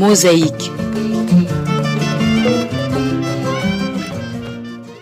Mosaïque.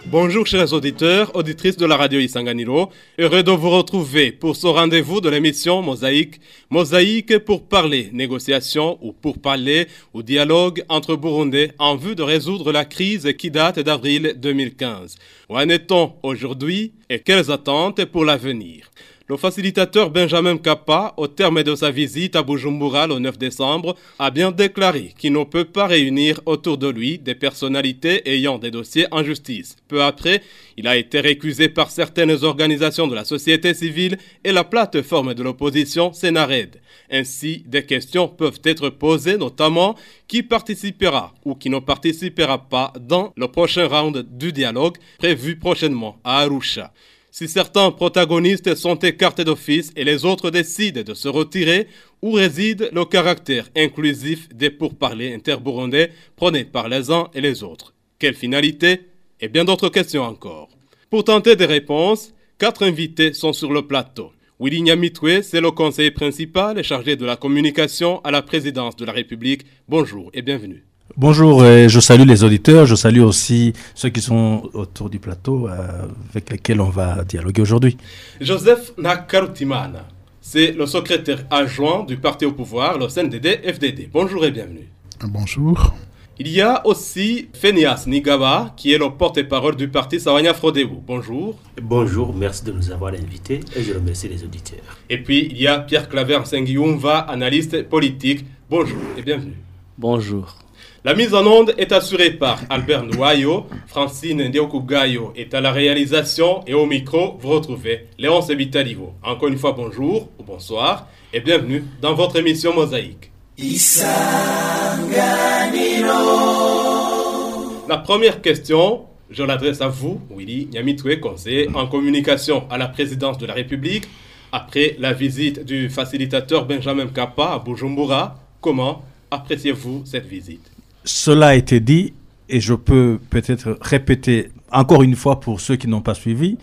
Bonjour chers auditeurs, auditrices de la radio Isanganiro, heureux de vous retrouver pour ce rendez-vous de l'émission Mosaïque. Mosaïque pour parler négociation ou pour parler ou dialogue entre Burundais en vue de résoudre la crise qui date d'avril 2015. Où en est-on aujourd'hui et quelles attentes pour l'avenir? Le facilitateur Benjamin Kappa, au terme de sa visite à Bujumbura le 9 décembre, a bien déclaré qu'il ne peut pas réunir autour de lui des personnalités ayant des dossiers en justice. Peu après, il a été récusé par certaines organisations de la société civile et la plateforme de l'opposition Sénared. Ainsi, des questions peuvent être posées, notamment qui participera ou qui ne participera pas dans le prochain round du dialogue prévu prochainement à Arusha. Si certains protagonistes sont écartés d'office et les autres décident de se retirer, où réside le caractère inclusif des pourparlers interburundais prônés par les uns et les autres? Quelle finalité? Et bien d'autres questions encore. Pour tenter des réponses, quatre invités sont sur le plateau. Willy Nyamitwe, c'est le conseiller principal et chargé de la communication à la présidence de la République. Bonjour et bienvenue. Bonjour, je salue les auditeurs, je salue aussi ceux qui sont autour du plateau euh, avec lesquels on va dialoguer aujourd'hui. Joseph Nakarutimana, c'est le secrétaire adjoint du parti au pouvoir, le CNDD-FDD. Bonjour et bienvenue. Bonjour. Il y a aussi Fenias Nigaba, qui est le porte-parole du parti Sawanya Frodebu. Bonjour. Bonjour, merci de nous avoir invités et je remercie les auditeurs. Et puis, il y a Pierre Claver Sengiumva, analyste politique. Bonjour et bienvenue. Bonjour. La mise en onde est assurée par Albert Nouayo, Francine Ndiokugayo est à la réalisation et au micro, vous retrouvez Léonce Vitalivo. Encore une fois, bonjour ou bonsoir et bienvenue dans votre émission Mosaïque. La première question, je l'adresse à vous, Willy Nyamitwe, conseiller en communication à la présidence de la République. Après la visite du facilitateur Benjamin Kappa à Bujumbura, comment appréciez-vous cette visite? Cela a été dit, et je peux peut-être répéter encore une fois pour ceux qui n'ont pas suivi,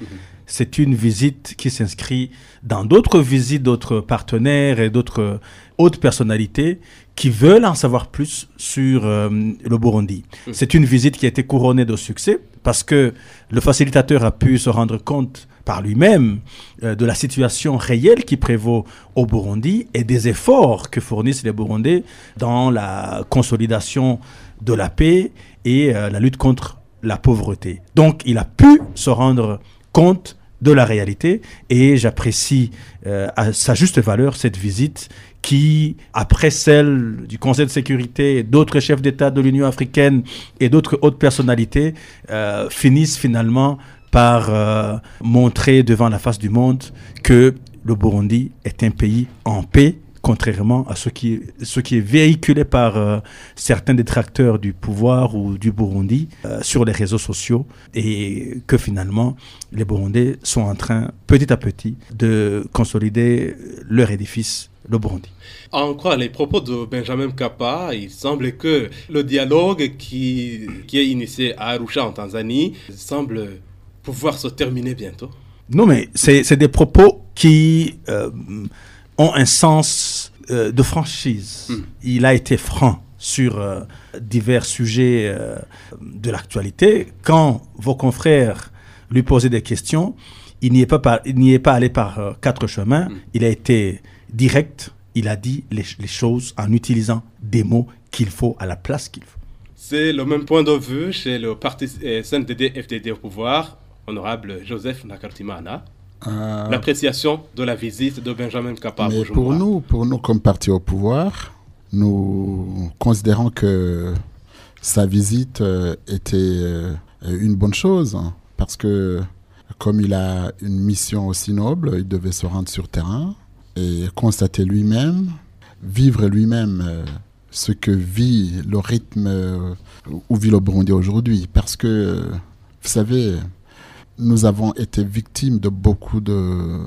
c'est une visite qui s'inscrit dans d'autres visites d'autres partenaires et d'autres hautes personnalités qui veulent en savoir plus sur euh, le Burundi. C'est une visite qui a été couronnée de succès parce que le facilitateur a pu se rendre compte par lui-même euh, de la situation réelle qui prévaut au Burundi et des efforts que fournissent les Burundais dans la consolidation de la paix et euh, la lutte contre la pauvreté. Donc il a pu se rendre compte de la réalité et j'apprécie euh, à sa juste valeur cette visite qui, après celle du Conseil de sécurité, d'autres chefs d'État de l'Union africaine et d'autres hautes personnalités, finissent finalement par euh, montrer devant la face du monde que le Burundi est un pays en paix, contrairement à ce qui, ce qui est véhiculé par euh, certains détracteurs du pouvoir ou du Burundi euh, sur les réseaux sociaux, et que finalement les Burundais sont en train, petit à petit, de consolider leur édifice le Burundi. En quoi les propos de Benjamin Kappa, il semble que le dialogue qui, qui est initié à Arusha en Tanzanie semble pouvoir se terminer bientôt Non, mais c'est des propos qui euh, ont un sens euh, de franchise. Hmm. Il a été franc sur euh, divers sujets de l'actualité. Quand vos confrères lui posaient des questions, il n'y est, pas est pas allé par quatre chemins. Hmm. Il a été direct. Il a dit les, les choses en utilisant des mots qu'il faut à la place qu'il faut. C'est le même point de vue chez le parti CNDD-FDD au pouvoir honorable Joseph Nakartimana, euh, l'appréciation de la visite de Benjamin Kappa pour nous, pour nous comme parti au pouvoir, nous considérons que sa visite euh, était euh, une bonne chose hein, parce que comme il a une mission aussi noble, il devait se rendre sur terrain et constater lui-même, vivre lui-même ce que vit le rythme où vit le Burundi aujourd'hui. Parce que, vous savez, nous avons été victimes de beaucoup de,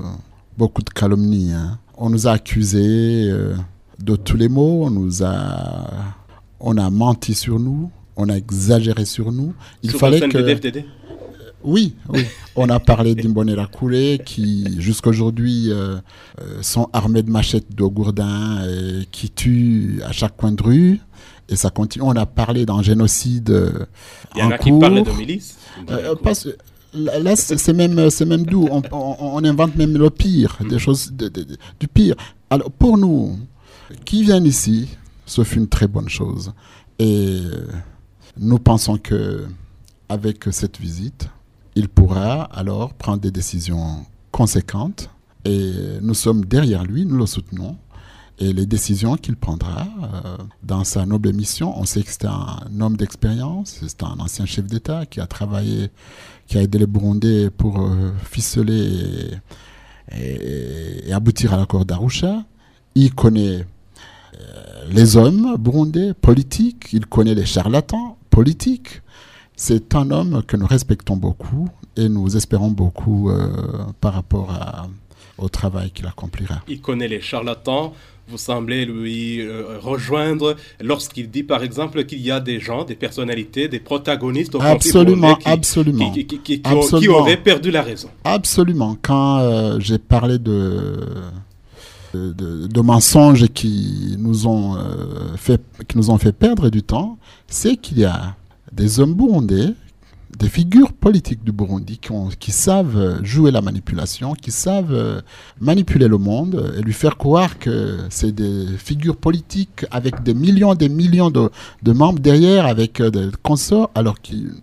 beaucoup de calomnies. Hein. On nous a accusés euh, de tous les maux, on nous a, on a menti sur nous, on a exagéré sur nous. Il fallait que Oui, oui. On a parlé d'Imbonera Koulé qui, jusqu'à aujourd'hui, euh, euh, sont armés de machettes de gourdin et qui tuent à chaque coin de rue. Et ça continue. On a parlé d'un génocide. euh, Il y en en a qui cours. parlent de milices. Euh, parce- là, c'est même, c'est même doux. On, invente même le pire, des choses du pire. Alors, pour nous, qui viennent ici, ce fut une très bonne chose. Et euh, nous pensons que avec cette visite, il pourra alors prendre des décisions conséquentes. Et nous sommes derrière lui, nous le soutenons. Et les décisions qu'il prendra euh, dans sa noble mission, on sait que c'est un homme d'expérience, c'est un ancien chef d'État qui a travaillé, qui a aidé les Burundais pour euh, ficeler et, aboutir à l'accord d'Arusha. Il connaît euh, les hommes burundais politiques, il connaît les charlatans politiques. C'est un homme que nous respectons beaucoup et nous espérons beaucoup par rapport à- au travail qu'il accomplira. Il connaît les charlatans. Vous semblez lui euh, rejoindre lorsqu'il dit, par exemple, qu'il y a des gens, des personnalités, des protagonistes au Absolument, qui- absolument. qui, qui- ont- auraient perdu la raison. Absolument. Quand euh, j'ai parlé de, de, de- de mensonges qui nous ont euh, fait qui nous ont fait perdre du temps, c'est qu'il y a des hommes burundais, des figures politiques du Burundi qui, ont- qui savent jouer la manipulation, qui savent euh, manipuler le monde et lui faire croire que c'est des figures politiques avec des millions des millions de, de membres derrière, avec euh, des consorts, alors qu'ils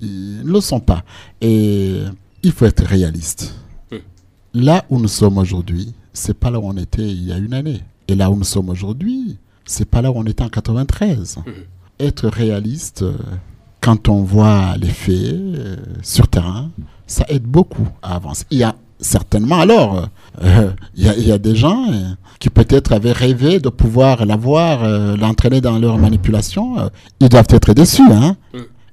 ils ne le sont pas. Et il faut être réaliste. Là où nous sommes aujourd'hui, c'est pas là où on était il y a une année. Et là où nous sommes aujourd'hui, c'est pas là où on était en 93. Mhm. Être réaliste, euh, quand on voit les faits euh, sur terrain, ça aide beaucoup à avancer. Il y a certainement alors, euh, il, y a, des gens euh, qui peut-être avaient rêvé de pouvoir l'avoir, l'entraîner dans leur manipulation. ils doivent être déçus, hein.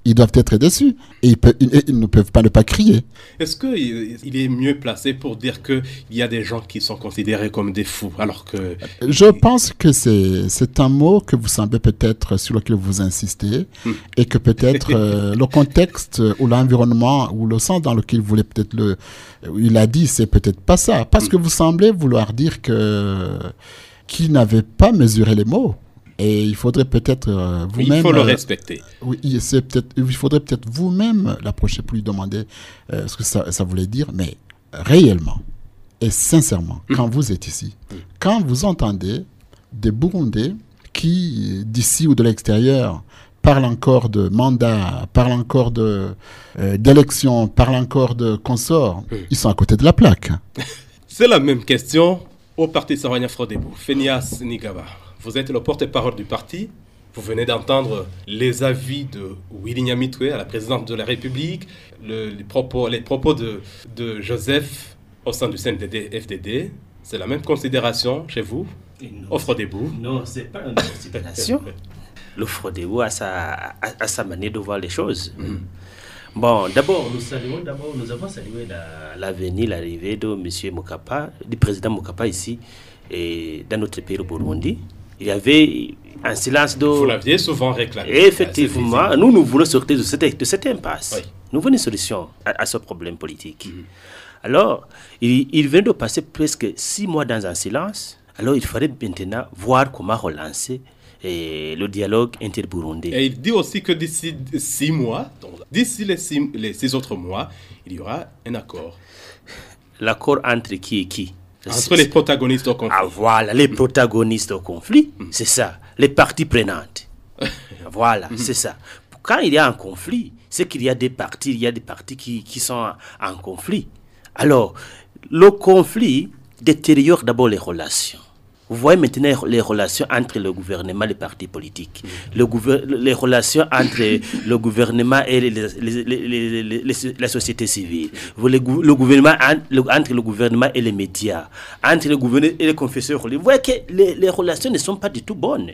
Ils doivent être déçus. Et ils, peuvent- ils- ils ne peuvent pas ne pas crier. Est-ce qu'il il est mieux placé pour dire qu'il y a des gens qui sont considérés comme des fous, alors que Je pense que c'est c'est un mot que vous semblez peut-être sur lequel vous insistez Hmm. et que peut-être euh, le contexte ou l'environnement ou le sens dans lequel vous voulez peut-être le il a dit c'est peut-être pas ça parce que vous semblez vouloir dire que qu'il n'avait pas mesuré les mots et il faudrait peut-être euh, il vous-même faut le euh, respecter oui, il- peut-être, il faudrait peut-être vous-même l'approcher pour lui demander euh, ce que ça, ça voulait dire, mais réellement et sincèrement, quand vous êtes ici, quand vous entendez des Burundais qui, d'ici ou de l'extérieur, parlent encore de mandat, parlent encore de, euh, d'élections, parlent encore de consorts, ils sont à côté de la plaque. C'est la même question au parti Sarwania Frodebo. Fenias Nigaba, vous êtes le porte-parole du parti. Vous venez d'entendre les avis de Willy Nyamitwe à la présidente de la République, le- les propos, les propos de, de Joseph au sein du CNDD FDD. C'est la même considération chez vous, au Frodebo. Non, c'est pas une considération. Frodéo a sa, a, a sa manière de voir les choses. Bon, d'abord, nous saluons, d'abord, nous avons salué la, la venue, l'arrivée de M. Mokapa, du président Mokapa ici, et dans notre pays, le Burundi. Il y avait un silence de... Vous l'aviez souvent réclamé. Effectivement, C'est nous, nous voulons sortir de cette, de cette impasse. Oui. Nous voulons une solution à, à ce problème politique. Alors, il, il vient de passer presque six mois dans un silence. Alors, il faudrait maintenant voir comment relancer eh, le dialogue interburundais. Et il dit aussi que d'ici six mois, d'ici les six autres mois, il y aura un accord L'accord entre qui et qui? Entre les protagonistes au conflit. Ah, voilà, les protagonistes au conflit, c'est ça. Les parties prenantes. voilà, c'est ça. Quand il y a un conflit, c'est qu'il y a des parties, il y a des parties qui, qui sont en conflit. Alors, le conflit détériore d'abord les relations. Vous voyez maintenant les relations entre le gouvernement et les partis politiques, le les relations entre le gouvernement et les- les- les- la société civile, le, gou- le gouvernement entre le gouvernement et les médias, entre le gouvernement et les confesseurs. Vous voyez que les, les relations ne sont pas du tout bonnes.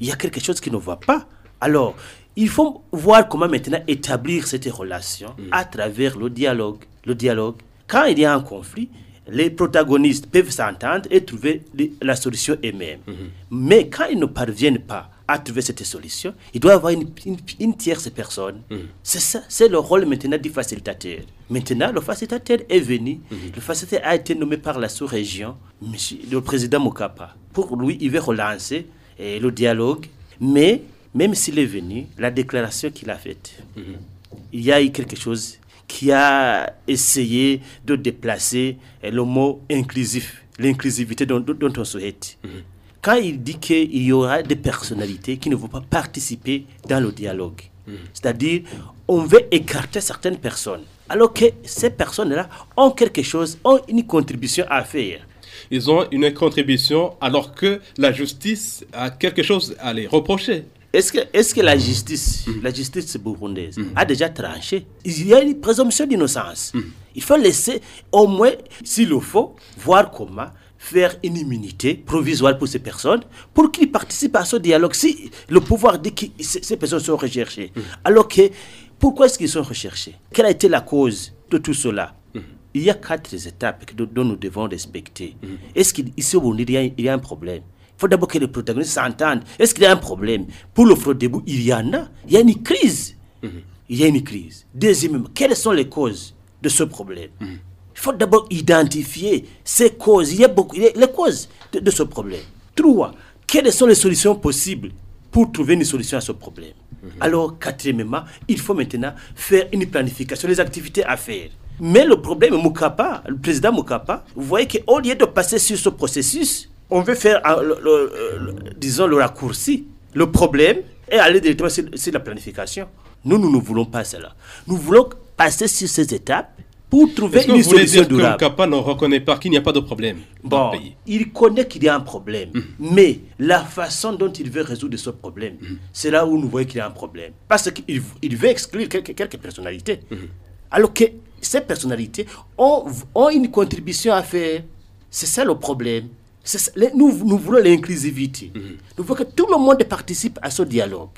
Il y a quelque chose qui ne va pas. Alors, il faut voir comment maintenant établir cette relation à travers le dialogue. Le dialogue. Quand il y a un conflit, les protagonistes peuvent s'entendre et trouver la solution eux-mêmes. Mais quand ils ne parviennent pas à trouver cette solution, il doit y avoir une, une, tierce personne. Mm. C'est ça, c'est le rôle maintenant du facilitateur. Maintenant, le facilitateur est venu, mm-hmm. le facilitateur a été nommé par la sous-région, le président Mokapa. Pour lui, il veut relancer eh, le dialogue, mais même s'il est venu, la déclaration qu'il a faite, il y a eu quelque chose qui a essayé de déplacer eh, le mot inclusif, l'inclusivité dont, on souhaite. Mm-hmm quand il dit qu'il y aura des personnalités qui ne vont pas participer dans le dialogue. Hmm. C'est-à-dire, on veut écarter certaines personnes, alors que ces personnes-là ont quelque chose, ont une contribution à faire. Ils ont une contribution alors que la justice a quelque chose à les reprocher. Est-ce que, est que la justice, hmm. la justice burundaise, hmm. a déjà tranché? Il y a une présomption d'innocence. Il faut laisser, au moins, s'il le faut, voir comment faire une immunité provisoire pour ces personnes pour qu'ils participent à ce dialogue. Si le pouvoir dit que ces personnes sont recherchées, mm. alors que pourquoi est-ce qu'ils sont recherchés Quelle a été la cause de tout cela? Mm. Il y a quatre étapes dont nous devons respecter. Mm. Est-ce qu'ici au Burundi, il y, a, un problème? Faut d'abord que les protagonistes s'entendent. Est-ce qu'il y a un problème? Pour le fraude debout, il y en a. Il y a une crise. Il y a une crise. Deuxièmement, quelles sont les causes de ce problème? Il faut d'abord identifier ces causes. Il y a beaucoup, les causes de, ce problème. Trois, quelles sont les solutions possibles pour trouver une solution à ce problème? Mhm. Alors, quatrièmement, il faut maintenant faire une planification des activités à faire. Mais le problème, Moukapa, le président Moukapa, vous voyez qu'au lieu de passer sur ce processus, on veut faire, disons, le raccourci. Le problème est aller directement sur, sur la planification. Nous, nous ne voulons pas cela. Nous voulons passer sur ces étapes pour trouver une solution durable. Que Kappa ne reconnaît pas qu'il n'y a pas de problème bon, Il connaît qu'il y a un problème, mm. mais la façon dont il veut résoudre ce problème, mm. c'est là où nous voyons qu'il y a un problème. Parce qu'il il veut exclure quelques, quelques personnalités. Mm. Alors que ces personnalités ont, ont une contribution à faire. C'est ça le problème. Nous, nous voulons l'inclusivité. Nous voulons que tout le monde participe à ce dialogue.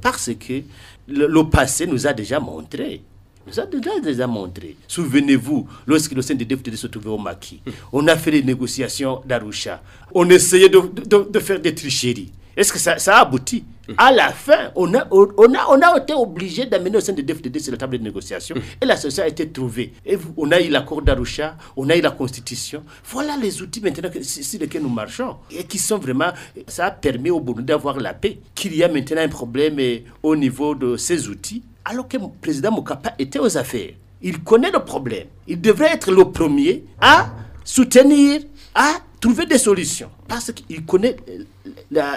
Parce que le passé nous a déjà montré nous a déjà, montré. Souvenez-vous, lorsque le CNDD se trouvait au maquis, on a fait les négociations d'Arusha. On essayait de, de, faire des tricheries. Est-ce que ça, a abouti À la fin, on a, on a, on a été obligé d'amener au sein de sur la table de négociation et la solution a été trouvée. Et on a eu l'accord d'Arusha, on a eu la constitution. Voilà les outils maintenant sur lesquels nous marchons et qui sont vraiment. Ça a permis au Burundi d'avoir la paix. Qu'il y a maintenant un problème eh, au niveau de ces outils alors que le président Mokapa était aux affaires. Il connaît le problème. Il devrait être le premier à soutenir, à trouver des solutions. Parce qu'il connaît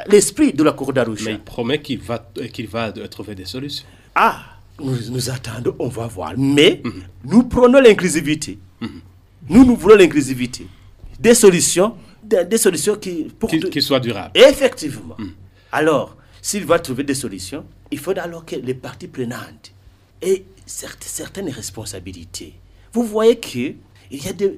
l'esprit de la Cour d'Arusha. Mais il promet qu'il va, qu'il va trouver des solutions. Ah, nous, nous attendons, on va voir. Mais mhm. nous prenons l'inclusivité. Mhm. Nous, nous voulons l'inclusivité. Des solutions, des, solutions qui, pour qui, soient durables. Effectivement. Mhm. Alors, s'il va trouver des solutions, il faut alors que les parties prenantes aient certaines responsabilités. Vous voyez que il y a des,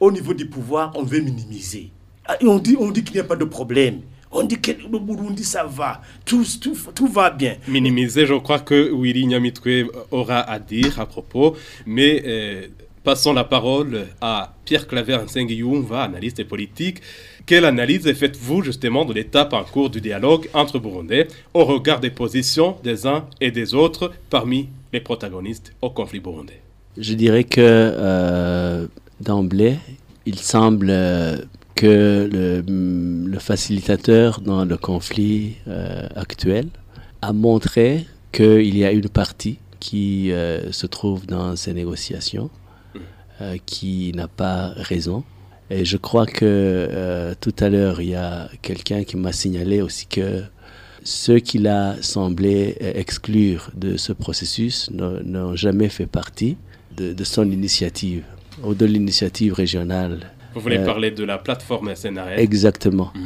au niveau du pouvoir, on veut minimiser. Ah, on dit, on dit qu'il n'y a pas de problème. On dit que le Burundi, ça va. Tout, tout, tout va bien. Minimiser, je crois que Willy Nyamitwe aura à dire à propos. Mais euh, passons la parole à Pierre Claver Nsengiyoumva, analyste politique. Quelle analyse faites-vous justement de l'étape en cours du dialogue entre Burundais au regard des positions des uns et des autres parmi les protagonistes au conflit burundais? Je dirais que euh, d'emblée, il semble euh, que le, facilitateur dans le conflit euh, actuel a montré qu'il y a une partie qui se trouve dans ces négociations, mmh. qui n'a pas raison et je crois que euh, tout à l'heure, il y a quelqu'un qui m'a signalé aussi que ceux qu'il a semblé exclure de ce processus n'ont jamais fait partie de, son initiative de l'initiative régionale. Vous voulez euh, parler de la plateforme SNRS Exactement. Mm.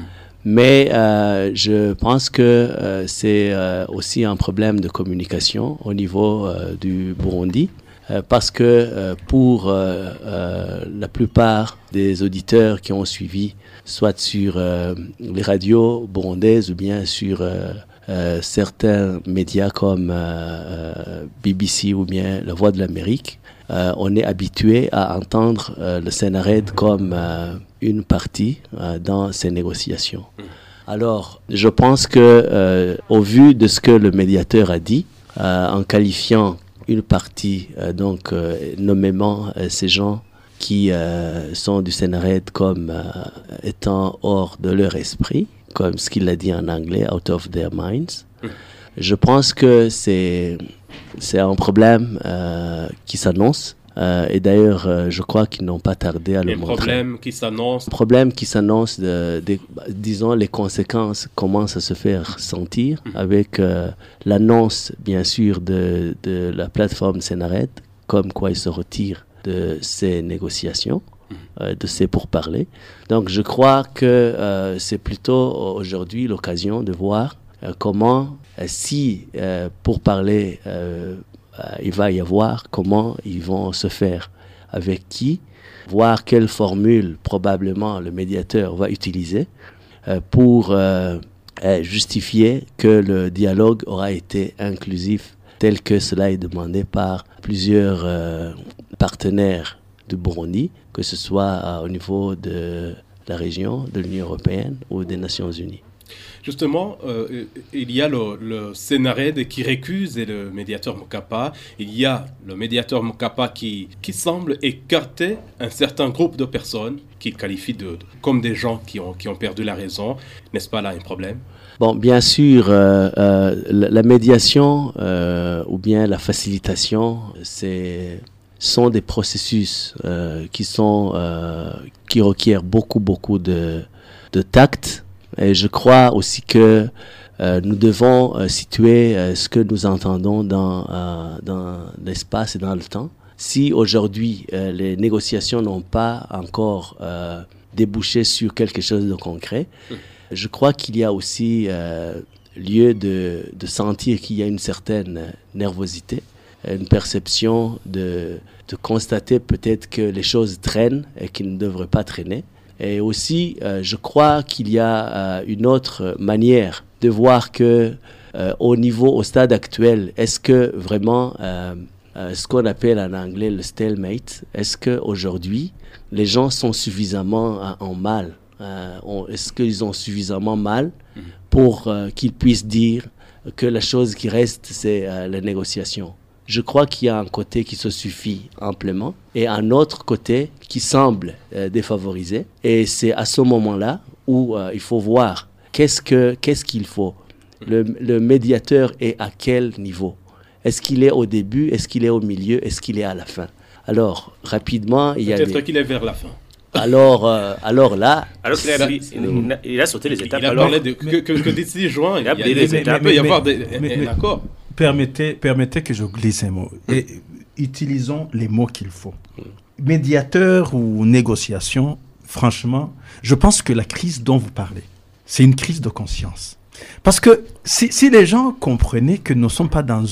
Mais euh, je pense que c'est aussi un problème de communication au niveau du Burundi. Euh, parce que euh, pour euh, la plupart des auditeurs qui ont suivi, soit sur les radios burundaises ou bien sur certains médias comme BBC ou bien La Voix de l'Amérique, on est habitué à entendre le Sénarède comme une partie dans ces négociations. Alors, je pense que, euh, au vu de ce que le médiateur a dit, euh, en qualifiant une partie, euh, donc nommément ces gens qui sont du Sénarède comme étant hors de leur esprit, comme ce qu'il a dit en anglais, out of their minds. Mmh. Je pense que c'est c'est un problème qui s'annonce euh, et d'ailleurs, euh, je crois qu'ils n'ont pas tardé à le montrer. problème qui s'annonce. Problème qui s'annonce, de, disons, les conséquences commencent à se faire sentir mhm. avec euh, l'annonce, bien sûr, de, de la plateforme Sénared, comme quoi ils se retirent de ces négociations, mhm. de ces pourparlers. Donc, je crois que c'est plutôt aujourd'hui l'occasion de voir comment, si pour parler euh, il va y avoir comment ils vont se faire, avec qui, voir quelle formule probablement le médiateur va utiliser euh, pour euh, justifier que le dialogue aura été inclusif tel que cela est demandé par plusieurs partenaires du Burundi, que ce soit au niveau de la région, de l'Union européenne ou des Nations unies. Justement, euh, il y a le, le qui récuse et le médiateur Mokapa. Il y a le médiateur Mokapa qui, semble écarter un certain groupe de personnes qu'il qualifie de, comme des gens qui ont, perdu la raison. N'est-ce pas là un problème? Bien sûr, euh, euh, la, médiation ou bien la facilitation, c'est sont des processus qui requièrent beaucoup beaucoup de tact et je crois aussi que euh, nous devons euh, situer euh, ce que nous entendons dans, dans l'espace et dans le temps. Si aujourd'hui les négociations n'ont pas encore débouché sur quelque chose de concret, je crois qu'il y a aussi lieu de, de sentir qu'il y a une certaine nervosité, une perception de, de constater peut-être que les choses traînent et qu'ils ne devraient pas traîner. Et aussi, euh, je crois qu'il y a euh, une autre manière de voir que euh, au niveau, au stade actuel, est-ce que vraiment ce qu'on appelle en anglais le stalemate, est-ce qu'aujourd'hui, les gens sont suffisamment en mal Est-ce qu'ils ont suffisamment mal pour qu'ils puissent dire que la chose qui reste, c'est la négociation? Je crois qu'il y a un côté qui se suffit amplement et un autre côté qui semble euh, défavorisé. Et c'est à ce moment-là où euh, il faut voir qu'est-ce qu'il qu'est-ce qu'il faut. Le, le, médiateur est à quel niveau? Est-ce qu'il est au début? Est-ce qu'il est au milieu? Est-ce qu'il est à la fin? Alors, rapidement, il y a... Peut-être qu'il est vers la fin. Alors, euh, alors là. Alors il, a, il, il, a, sauté les étapes. Il a parlé de, que, que, que d'ici juin, il, y a, il peut y avoir des, un accord permettez, permettez que je glisse un mot. Et utilisons les mots qu'il faut. Médiateur ou négociation, franchement, je pense que la crise dont vous parlez, c'est une crise de conscience. Parce que si, si, les gens comprenaient que nous ne sommes pas dans,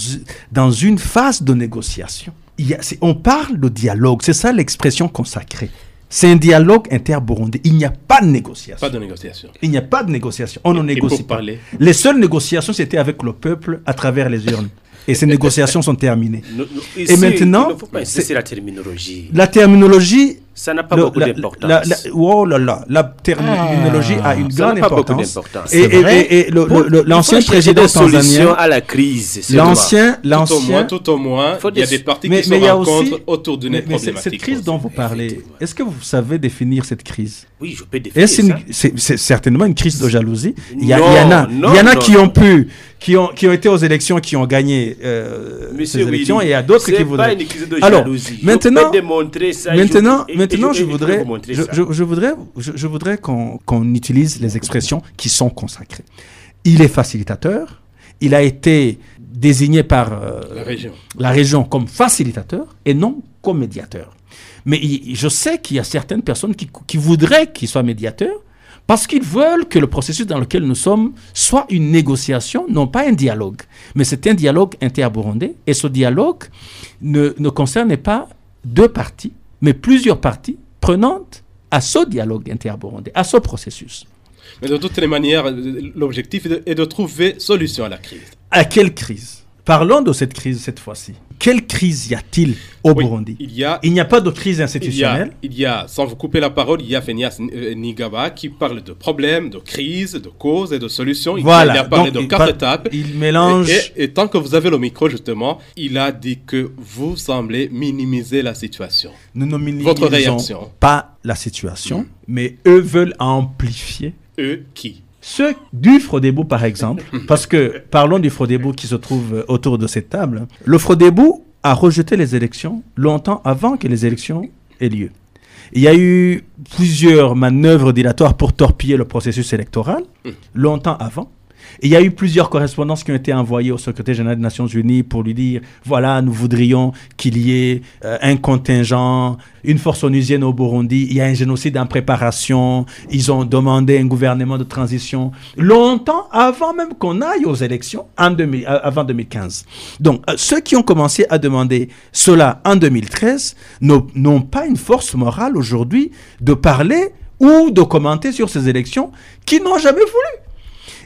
dans une phase de négociation, il y a, on parle de dialogue, c'est ça l'expression consacrée. C'est un dialogue inter-burundais. Il n'y a pas de négociation. Pas de négociation. Il n'y a pas de négociation. On ne négocie pas. Parler. Les seules négociations, c'était avec le peuple à travers les urnes. Et ces négociations sont terminées. et maintenant, il ne faut pas c'est la terminologie. La terminologie, ça n'a pas beaucoup d'importance. Oh là là, la terminologie a une grande importance. Et, et, et l'ancien président tanzanien à la crise. L'ancien, l'ancien. Tout au moins, il y a des partis qui se rencontrent autour d'une problématique. Cette crise dont vous parlez, est-ce que vous savez définir cette crise? Oui, je peux définir. C'est certainement une crise de jalousie. Il y, en a, il y en a qui ont pu qui ont, qui ont été aux élections, qui ont gagné euh, ces élections, et il y a d'autres qui voudraient. Alors, maintenant, maintenant, maintenant, je, voudrais, je, voudrais, je, voudrais qu'on utilise les expressions qui sont consacrées. Il est facilitateur. Il a été désigné par euh, la, région. la région comme facilitateur et non comme médiateur. Mais je sais qu'il y a certaines personnes qui, qui voudraient qu'il soit médiateur, parce qu'ils veulent que le processus dans lequel nous sommes soit une négociation, non pas un dialogue. Mais c'est un dialogue inter-burundais. Et ce dialogue ne, ne concerne pas deux parties, mais plusieurs parties prenantes à ce dialogue inter-burundais, à ce processus. Mais de toutes les manières, l'objectif est de trouver solution à la crise. À quelle crise? Parlons de cette crise cette fois-ci. Quelle crise y a-t-il au Oui, Burundi il y a Il n'y a pas de crise Il y, a, institutionnelle. il y a, sans vous couper la parole, il y a Fenias euh, Nigaba qui parle de problèmes, de crises, de causes et de solutions. Il, Voilà. il a parlé Donc, de quatre étapes. il mélange- Et, et- et tant que vous avez le micro, justement, il a dit que vous semblez minimiser la situation. Nous ne Votre réaction. pas la situation, mais eux veulent amplifier Eux qui? Ceux du Frodebo, par exemple, parce que parlons du Frodebo qui se trouve euh, autour de cette table. Le Frodebo a rejeté les élections longtemps avant que les élections aient lieu. Il y a eu plusieurs manœuvres dilatoires pour torpiller le processus électoral, longtemps avant. Il y a eu plusieurs correspondances qui ont été envoyées au secrétaire général des Nations Unies pour lui dire voilà, nous voudrions qu'il y ait euh, un contingent, une force onusienne au Burundi, il y a un génocide en préparation, ils ont demandé un gouvernement de transition longtemps avant même qu'on aille aux élections, en 2000 euh, avant 2015. Donc, euh, ceux qui ont commencé à demander cela en 2013 n'ont n'ont pas une force morale aujourd'hui de parler ou de commenter sur ces élections qui n'ont jamais voulu.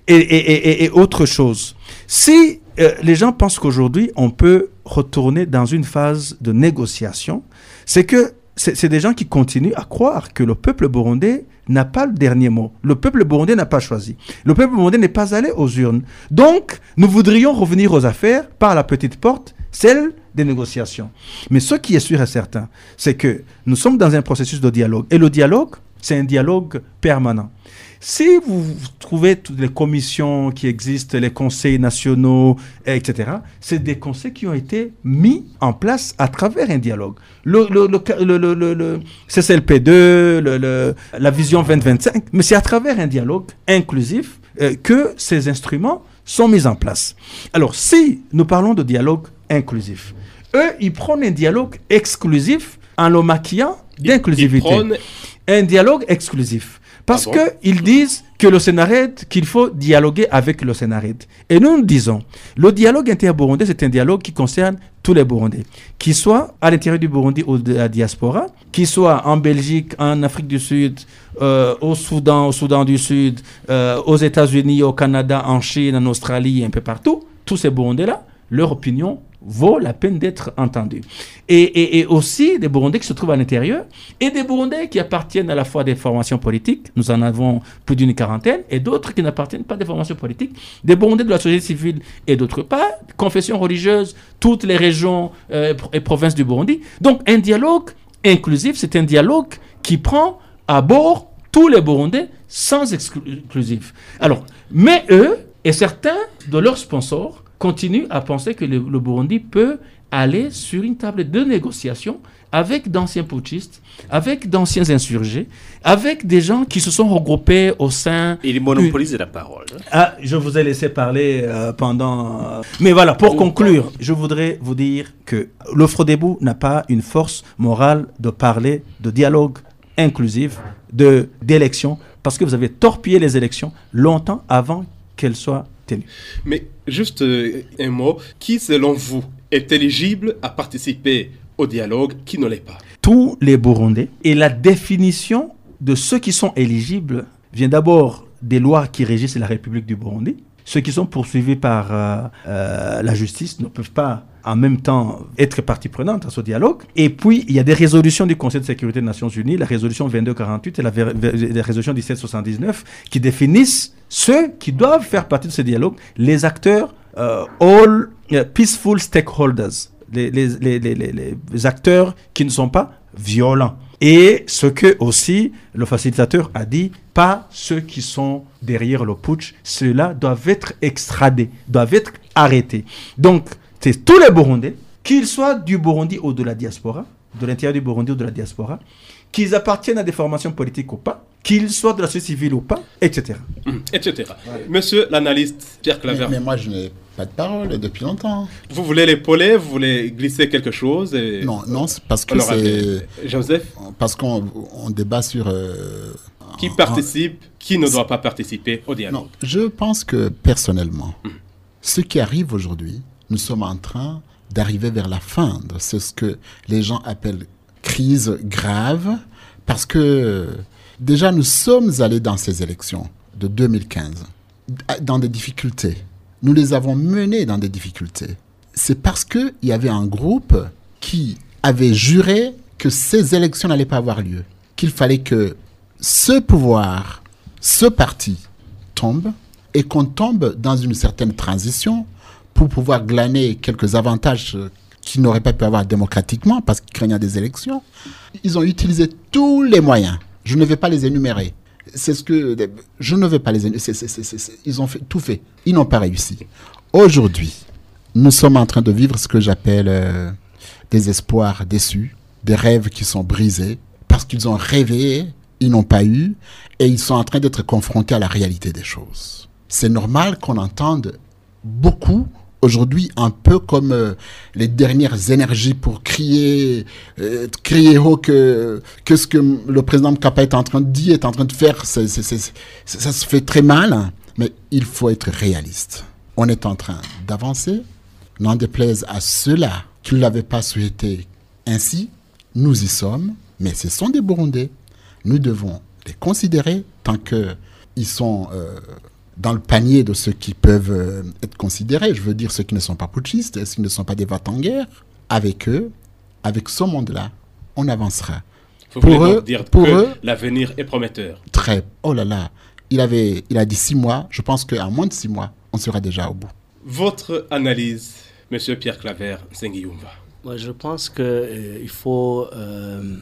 Et, autre chose, si euh, les gens pensent qu'aujourd'hui on peut retourner dans une phase de négociation, c'est que c'est des gens qui continuent à croire que le peuple burundais n'a pas le dernier mot. Le peuple burundais n'a pas choisi. Le peuple burundais n'est pas allé aux urnes. Donc, nous voudrions revenir aux affaires par la petite porte, celle des négociations. Mais ce qui est sûr et certain, c'est que nous sommes dans un processus de dialogue. Et le dialogue, c'est un dialogue permanent. Si vous trouvez toutes les commissions qui existent, les conseils nationaux, etc., c'est des conseils qui ont été mis en place à travers un dialogue. Le, le, le, le, le- le CCLP2, le- le- la vision 2025, mais c'est à travers un dialogue inclusif euh, que ces instruments sont mis en place. Alors, si nous parlons de dialogue inclusif, eux, ils prennent un dialogue exclusif en le maquillant d'inclusivité prônent un dialogue exclusif. Parce Ah bon? qu'ils disent que le Sénarède, qu'il faut dialoguer avec le Sénarède. Et nous, nous disons, le dialogue inter-burundais, c'est un dialogue qui concerne tous les Burundais. Qu'ils soient à l'intérieur du Burundi ou de la diaspora, qu'ils soient en Belgique, en Afrique du Sud, euh, au Soudan, au Soudan du Sud, euh, aux États-Unis, au Canada, en Chine, en Australie, un peu partout, tous ces Burundais-là, leur opinion vaut la peine d'être entendue. Et, et- aussi des Burundais qui se trouvent à l'intérieur et des Burundais qui appartiennent à la fois des formations politiques, nous en avons plus d'une quarantaine, et d'autres qui n'appartiennent pas des formations politiques, des Burundais de la société civile et d'autres pas, confessions religieuses, toutes les régions euh, et provinces du Burundi. Donc un dialogue inclusif, c'est un dialogue qui prend à bord tous les Burundais sans exclu- exclusif. Alors, mais eux et certains de leurs sponsors continuent à penser que le, le Burundi peut aller sur une table de négociation avec d'anciens putschistes, avec d'anciens insurgés, avec des gens qui se sont regroupés au sein... Il monopolise la parole. Ah, je vous ai laissé parler euh, pendant... euh, Mais voilà, pour conclure, je voudrais vous dire que le Frodebou n'a pas une force morale de parler de dialogue inclusif, de d'élection, parce que vous avez torpillé les élections longtemps avant qu'elles soient Mais juste euh, un mot, qui selon vous est éligible à participer au dialogue, qui ne l'est pas? Tous les Burundais. Et la définition de ceux qui sont éligibles vient d'abord des lois qui régissent la République du Burundi. Ceux qui sont poursuivis par euh, euh, la justice ne peuvent pas en même temps être partie prenante à ce dialogue. Et puis, il y a des résolutions du Conseil de sécurité des Nations Unies, la résolution 2248 et la, résolution 1779, qui définissent ceux qui doivent faire partie de ce dialogue, les acteurs, euh, all peaceful stakeholders, les acteurs qui ne sont pas violents. Et ce que aussi le facilitateur a dit, pas ceux qui sont derrière le putsch, ceux-là doivent être extradés, doivent être arrêtés. Donc, c'est tous les Burundais, qu'ils soient du Burundi ou de la diaspora, de l'intérieur du Burundi ou de la diaspora, qu'ils appartiennent à des formations politiques ou pas, qu'ils soient de la société civile ou pas, etc. Etc. Monsieur l'analyste Pierre Claver, mais moi, je n'ai pas de parole depuis longtemps. vous voulez l'épauler, vous voulez glisser quelque chose et... Non, non, c'est parce que c'est Joseph, parce qu'on on débat sur. euh, qui en- participe, qui ne doit pas participer au dialogue Non, je pense que personnellement, ce qui arrive aujourd'hui, nous sommes en train d'arriver vers la fin c'est ce que les gens appellent crise grave, parce que déjà nous sommes allés dans ces élections de 2015 dans des difficultés. nous les avons menés dans des difficultés C'est parce qu'il y avait un groupe qui avait juré que ces élections n'allaient pas avoir lieu, qu'il fallait que ce pouvoir, ce parti tombe et qu'on tombe dans une certaine transition pour pouvoir glaner quelques avantages qu'ils n'auraient pas pu avoir démocratiquement parce qu'ils craignaient des élections. Ils ont utilisé tous les moyens. Je ne vais pas les énumérer. C'est ce que je ne vais pas les énumérer. ils ont fait, tout fait. Ils n'ont pas réussi. Aujourd'hui, nous sommes en train de vivre ce que j'appelle euh, des espoirs déçus, des rêves qui sont brisés parce qu'ils ont rêvé, ils n'ont pas eu et ils sont en train d'être confrontés à la réalité des choses. C'est normal qu'on entende beaucoup aujourd'hui un peu comme euh, les dernières énergies pour crier, euh, crier haut que, que ce que le président Mkapa est en train de dire, est en train de faire, ça se fait très mal, mais il faut être réaliste. On est en train d'avancer, n'en déplaise à ceux-là qui ne l'avaient pas souhaité ainsi, nous y sommes, mais ce sont des Burundais. Nous devons les considérer tant qu'ils sont... Euh, dans le panier de ceux qui peuvent euh, être considérés, je veux dire ceux qui ne sont pas putschistes, ceux qui ne sont pas des vats en guerre, avec eux, avec ce monde-là, on avancera. pour eux, dire pour eux, l'avenir est prometteur. Très. Oh là là, il avait, il a dit six mois. Je pense qu'en moins de six mois, on sera déjà au bout. Votre analyse, Monsieur Pierre Claver, Sengiumva. Moi, je pense qu'il euh, faut euh,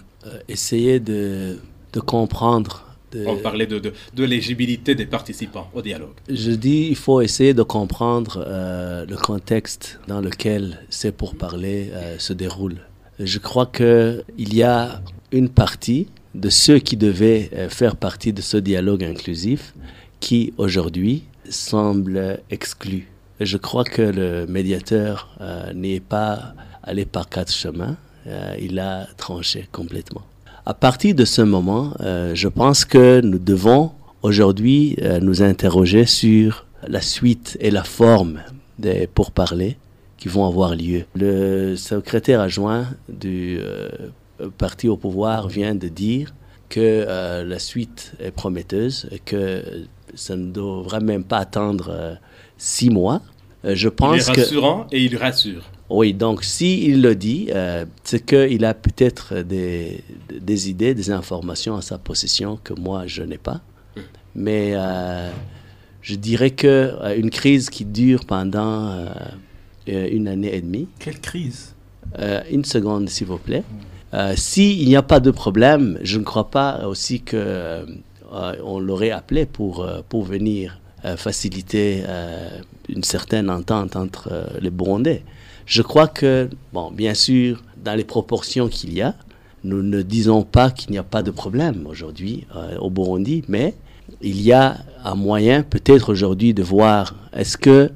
essayer de, de comprendre on parlait de, de, l'éligibilité des participants au dialogue. Je dis il faut essayer de comprendre euh, le contexte dans lequel ces pourparlers euh, se déroulent. Je crois qu'il y a une partie de ceux qui devaient euh, faire partie de ce dialogue inclusif qui aujourd'hui semble exclu. Je crois que le médiateur n'est pas allé par quatre chemins, il a tranché complètement. À partir de ce moment, euh, je pense que nous devons aujourd'hui euh, nous interroger sur la suite et la forme des pourparlers qui vont avoir lieu. Le secrétaire adjoint du euh, parti au pouvoir vient de dire que la suite est prometteuse et que ça ne devrait même pas attendre six mois. je pense il est rassurant et il rassure. Oui, donc s'il le dit, euh, c'est qu'il a peut-être des, des, idées, des informations à sa possession que moi, je n'ai pas. Mais euh, je dirais qu'une euh, une crise qui dure pendant une année et demie. Quelle crise? Une seconde, s'il vous plaît. S'il n'y a pas de problème, je ne crois pas aussi qu'on on l'aurait appelé pour, pour venir faciliter une certaine entente entre les Burundais. Je crois que, bon, bien sûr, dans les proportions qu'il y a, nous ne disons pas qu'il n'y a pas de problème aujourd'hui euh, au Burundi, mais il y a un moyen peut-être aujourd'hui de voir est-ce que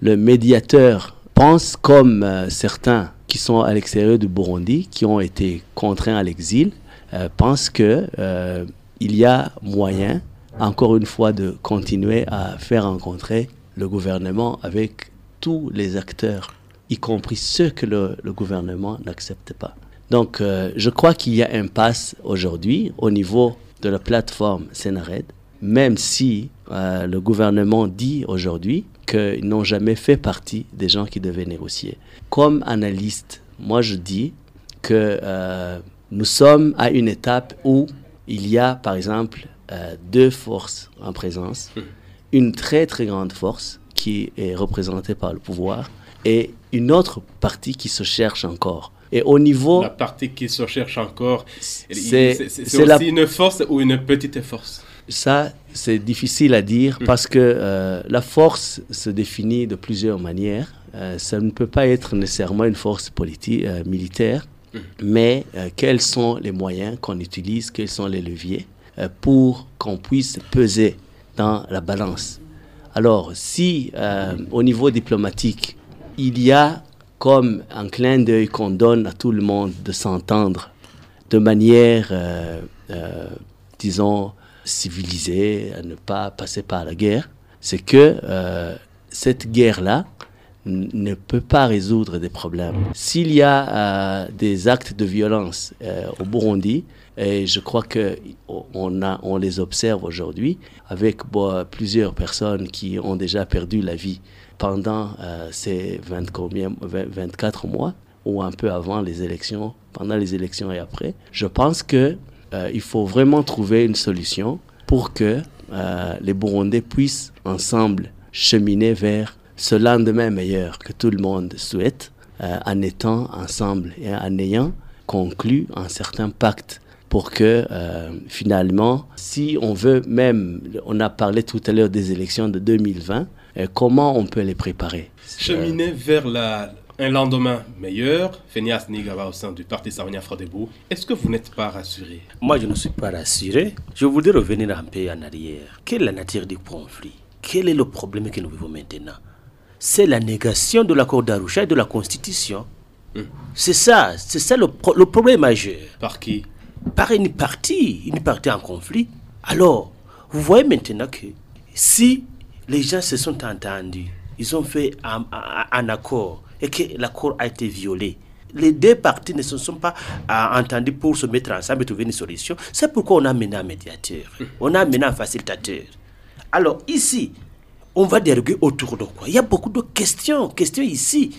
le médiateur pense comme euh, certains qui sont à l'extérieur du Burundi, qui ont été contraints à l'exil, euh, pensent qu'il il y a moyen, encore une fois, de continuer à faire rencontrer le gouvernement avec tous les acteurs y compris ceux que le, gouvernement n'accepte pas. Donc, euh, je crois qu'il y a un passe aujourd'hui au niveau de la plateforme Sénared, même si euh, le gouvernement dit aujourd'hui qu'ils n'ont jamais fait partie des gens qui devaient négocier. Comme analyste, moi je dis que euh, nous sommes à une étape où il y a, par exemple, deux forces en présence. Hum. Une très très grande force qui est représentée par le pouvoir et une autre partie qui se cherche encore. Et au niveau... La partie qui se cherche encore, c'est aussi une force ou une petite force? Ça, c'est difficile à dire hmm. parce que euh, la force se définit de plusieurs manières. Euh, ça ne peut pas être nécessairement une force politique, euh, militaire, hmm. mais quels sont les moyens qu'on utilise, quels sont les leviers pour qu'on puisse peser dans la balance? Alors, si au niveau diplomatique, il y a comme un clin d'œil qu'on donne à tout le monde de s'entendre de manière, euh, euh, disons, civilisée, à ne pas passer par la guerre, c'est que euh, cette guerre-là ne peut pas résoudre des problèmes. S'il y a des actes de violence au Burundi, et je crois que on les observe aujourd'hui avec plusieurs personnes qui ont déjà perdu la vie pendant euh, ces 20 combien, 24 mois ou un peu avant les élections, pendant les élections et après. Je pense que il faut vraiment trouver une solution pour que les Burundais puissent ensemble cheminer vers ce lendemain meilleur que tout le monde souhaite euh, en étant ensemble et en ayant conclu un certain pacte pour que euh, finalement, si on veut même, on a parlé tout à l'heure des élections de 2020, euh, comment on peut les préparer Cheminer vers la, un lendemain meilleur, Fenias Nigaba au sein du parti Sarnia Frodebou, est-ce que vous n'êtes pas rassuré Moi, je ne suis pas rassuré. Je voudrais revenir un peu en arrière. Quelle est la nature du conflit? Quel est le problème que nous vivons maintenant? C'est la négation de l'accord d'Arusha et de la Constitution. Hmm. C'est ça, c'est ça le, problème majeur. Par qui? Par une partie, une partie en conflit. Alors, vous voyez maintenant que si les gens se sont entendus, ils ont fait un, accord et que l'accord a été violé, les deux parties ne se sont pas euh, entendues pour se mettre ensemble et trouver une solution. C'est pourquoi on a amené un médiateur, hmm. on a amené un facilitateur. Alors ici, on va dialoguer autour de quoi? Il y a beaucoup de questions, questions ici,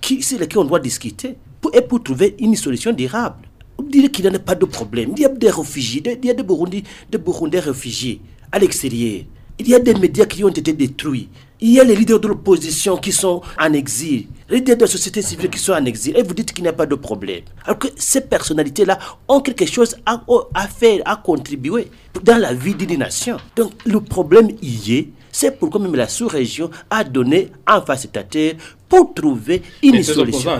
qui, sur lesquelles on doit discuter pour, et pour trouver une solution durable. On dirait qu'il n'y a pas de problème. Il y a des réfugiés, il y a des Burundais, des Burundais réfugiés à l'extérieur. Il y a des médias qui ont été détruits. Il y a les leaders de l'opposition qui sont en exil, les leaders de la société civile qui sont en exil. Et vous dites qu'il n'y a pas de problème. Alors que ces personnalités-là ont quelque chose à, à faire, à contribuer dans la vie d'une nation. Donc le problème y est c'est pourquoi même la sous-région a donné un facilitateur pour trouver une solution.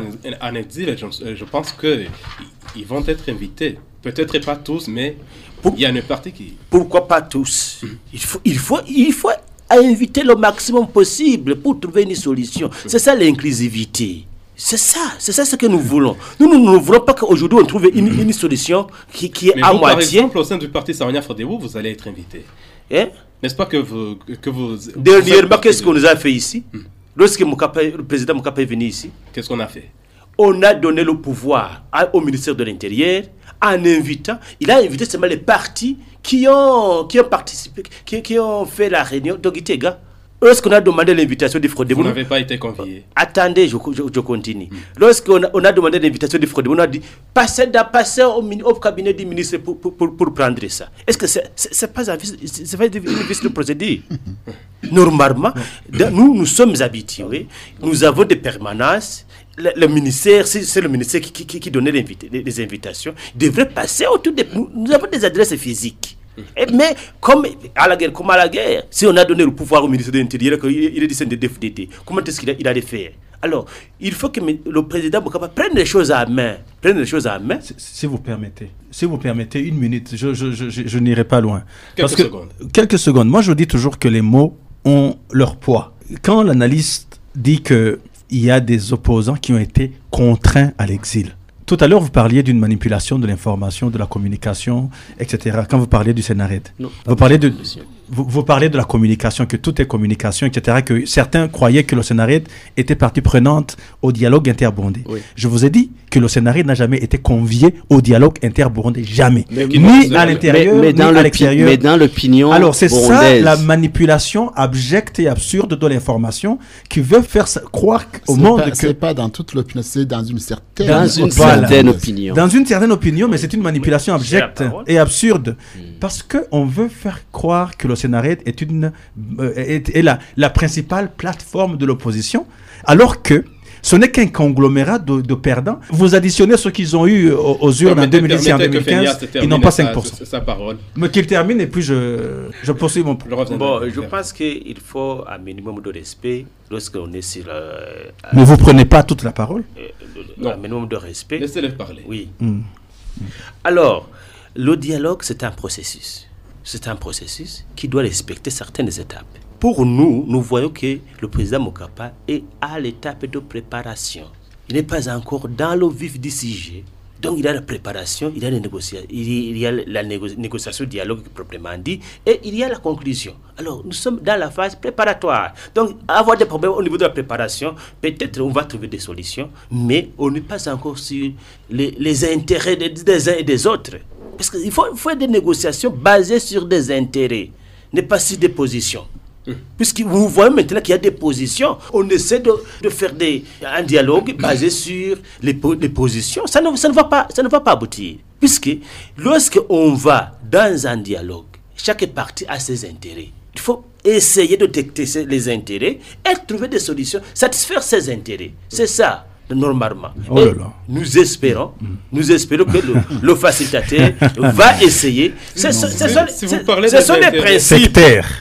En, exil, je, pense qu'ils vont être invités. Peut-être pas tous, mais il y a une partie qui... Pourquoi pas tous il, faut, il, faut, il faut inviter le maximum possible pour trouver une solution. C'est ça l'inclusivité. C'est ça, c'est ça ce que nous voulons. Nous, nous ne voulons pas qu'aujourd'hui on trouve une, solution qui, qui est Mais à vous, moitié. Par exemple, au sein du parti Sarnia Frodebo, vous allez être invité. Hein? N'est-ce pas que vous. Que vous Dernièrement, qu'est-ce qu'on nous a fait ici? Lorsque le président Mokapa est venu ici Qu'est-ce qu'on a fait? On a donné le pouvoir au ministère de l'Intérieur en invitant. Il a invité seulement les partis qui ont, qui ont participé, qui, qui ont fait la réunion d'Ogitega. Lorsqu'on a demandé l'invitation du Frodebo. Vous n'avez pas été convié. Attendez, je, je, continue. Hmm. Lorsqu'on a, on a demandé l'invitation du Frodebo, on a dit passez, passer au, au, cabinet du ministre pour, pour, pour, prendre ça. Est-ce que c'est n'est pas, un, pas une vice de procédure? Normalement, nous, nous sommes habitués, nous avons des permanences. Le, ministère, c'est le ministère qui, qui, qui donnait les, invitations, devrait passer autour de. nous avons des adresses physiques. Eh, mais comme à la guerre, comme à la guerre, si on a donné le pouvoir au ministre de l'Intérieur, il est descendu de FDT, comment est-ce qu'il a, il faire? Alors, il faut que le président Bokaba prenne les choses à main. Prenne les choses à main. Si, vous permettez, si vous permettez une minute, je, je, je, je n'irai pas loin. Quelques secondes. Quelques secondes. Moi, je dis toujours que les mots ont leur poids. Quand l'analyste dit qu'il y a des opposants qui ont été contraints à l'exil, tout à l'heure, vous parliez d'une manipulation de l'information, de la communication, etc. Quand vous parliez du scénario, vous parlez de, vous, parlez de la communication, que tout est communication, etc., que certains croyaient que le scénario était partie prenante au dialogue interbondé. Je vous ai dit que le scénario n'a jamais été convié au dialogue interbondé, jamais. ni à l'intérieur, ni à l'extérieur. Mais dans l'opinion Alors c'est ça la manipulation abjecte et absurde de l'information qui veut faire croire au monde que... C'est pas dans toute l'opinion, c'est dans une certaine, dans une certaine opinion. Dans une certaine opinion, mais c'est une manipulation abjecte et absurde. Hmm. Parce qu'on veut faire croire que le scénario est, une, euh, est, la, la, principale plateforme de l'opposition, alors que ce n'est qu'un conglomérat de, perdants. Vous additionnez ce qu'ils ont eu aux, urnes en 2010 et en 2015, ils n'ont pas 5%. Sa, parole. Mais qu'il termine et puis je, je poursuis mon Bon, je pense qu'il faut un minimum de respect lorsqu'on est sur. Euh, Mais vous ne prenez pas toute la parole? Euh, Un minimum de respect. Laissez-les parler. Oui. Hmm. Alors, le dialogue, c'est un processus. C'est un processus qui doit respecter certaines étapes. Pour nous, nous voyons que le président Mokapa est à l'étape de préparation. Il n'est pas encore dans le vif du sujet. Donc il y a la préparation, il y a, les il y a la négociation, le dialogue proprement dit, et il y a la conclusion. Alors nous sommes dans la phase préparatoire. Donc avoir des problèmes au niveau de la préparation, peut-être on va trouver des solutions, mais on n'est pas encore sur les, intérêts des, uns et des autres. Parce qu'il faut faire des négociations basées sur des intérêts, n'est pas sur des positions. Puisque vous voyez maintenant qu'il y a des positions, on essaie de, de faire des, un dialogue basé sur les, les positions. Ça ne, ça, ne va pas, ça ne va pas aboutir. Puisque lorsqu'on va dans un dialogue, chaque partie a ses intérêts. Il faut essayer de détecter les intérêts et trouver des solutions, satisfaire ses intérêts. C'est ça normalement. Oh nous espérons, nous espérons que le, facilitateur va essayer. Ce sont, des principes.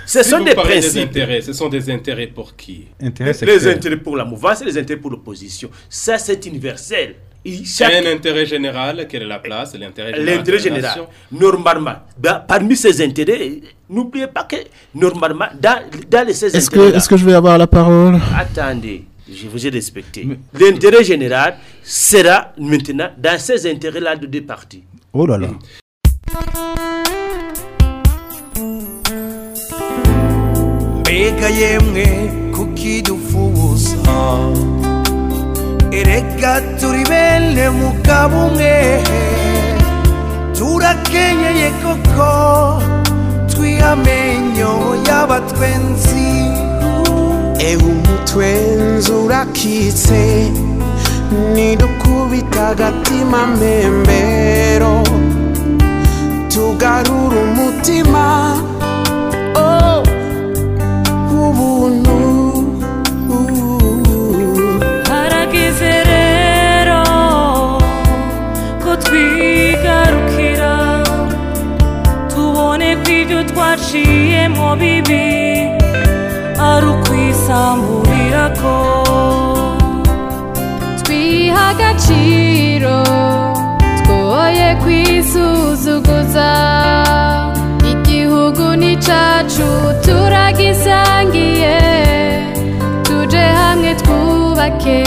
Ce sont des principes. intérêts, ce sont des intérêts pour qui? Les intérêts pour la mouvance et les intérêts pour l'opposition. Ça, c'est universel. Chaque... un intérêt général, quelle est la place? L'intérêt général. L'intérêt général. Normalement, bah, parmi ces intérêts, n'oubliez pas que normalement, dans, dans les ces est-ce Que, est-ce que je vais avoir la parole? Attendez je vous ai respecté. L'intérêt général sera maintenant dans ces intérêts-là de deux parties. Oh là là. mbega yemwe kukidufuza erega turi bene mugabo umwe turakenyeye koko twihamenyo y'abatwenzi ewe twenze urakitse nidukubita agatima mbembero tugarura umutima agaciro twoye kwisuzuguza. Igihugu ni cacu turagisangiye. Tuje hamwe twubake.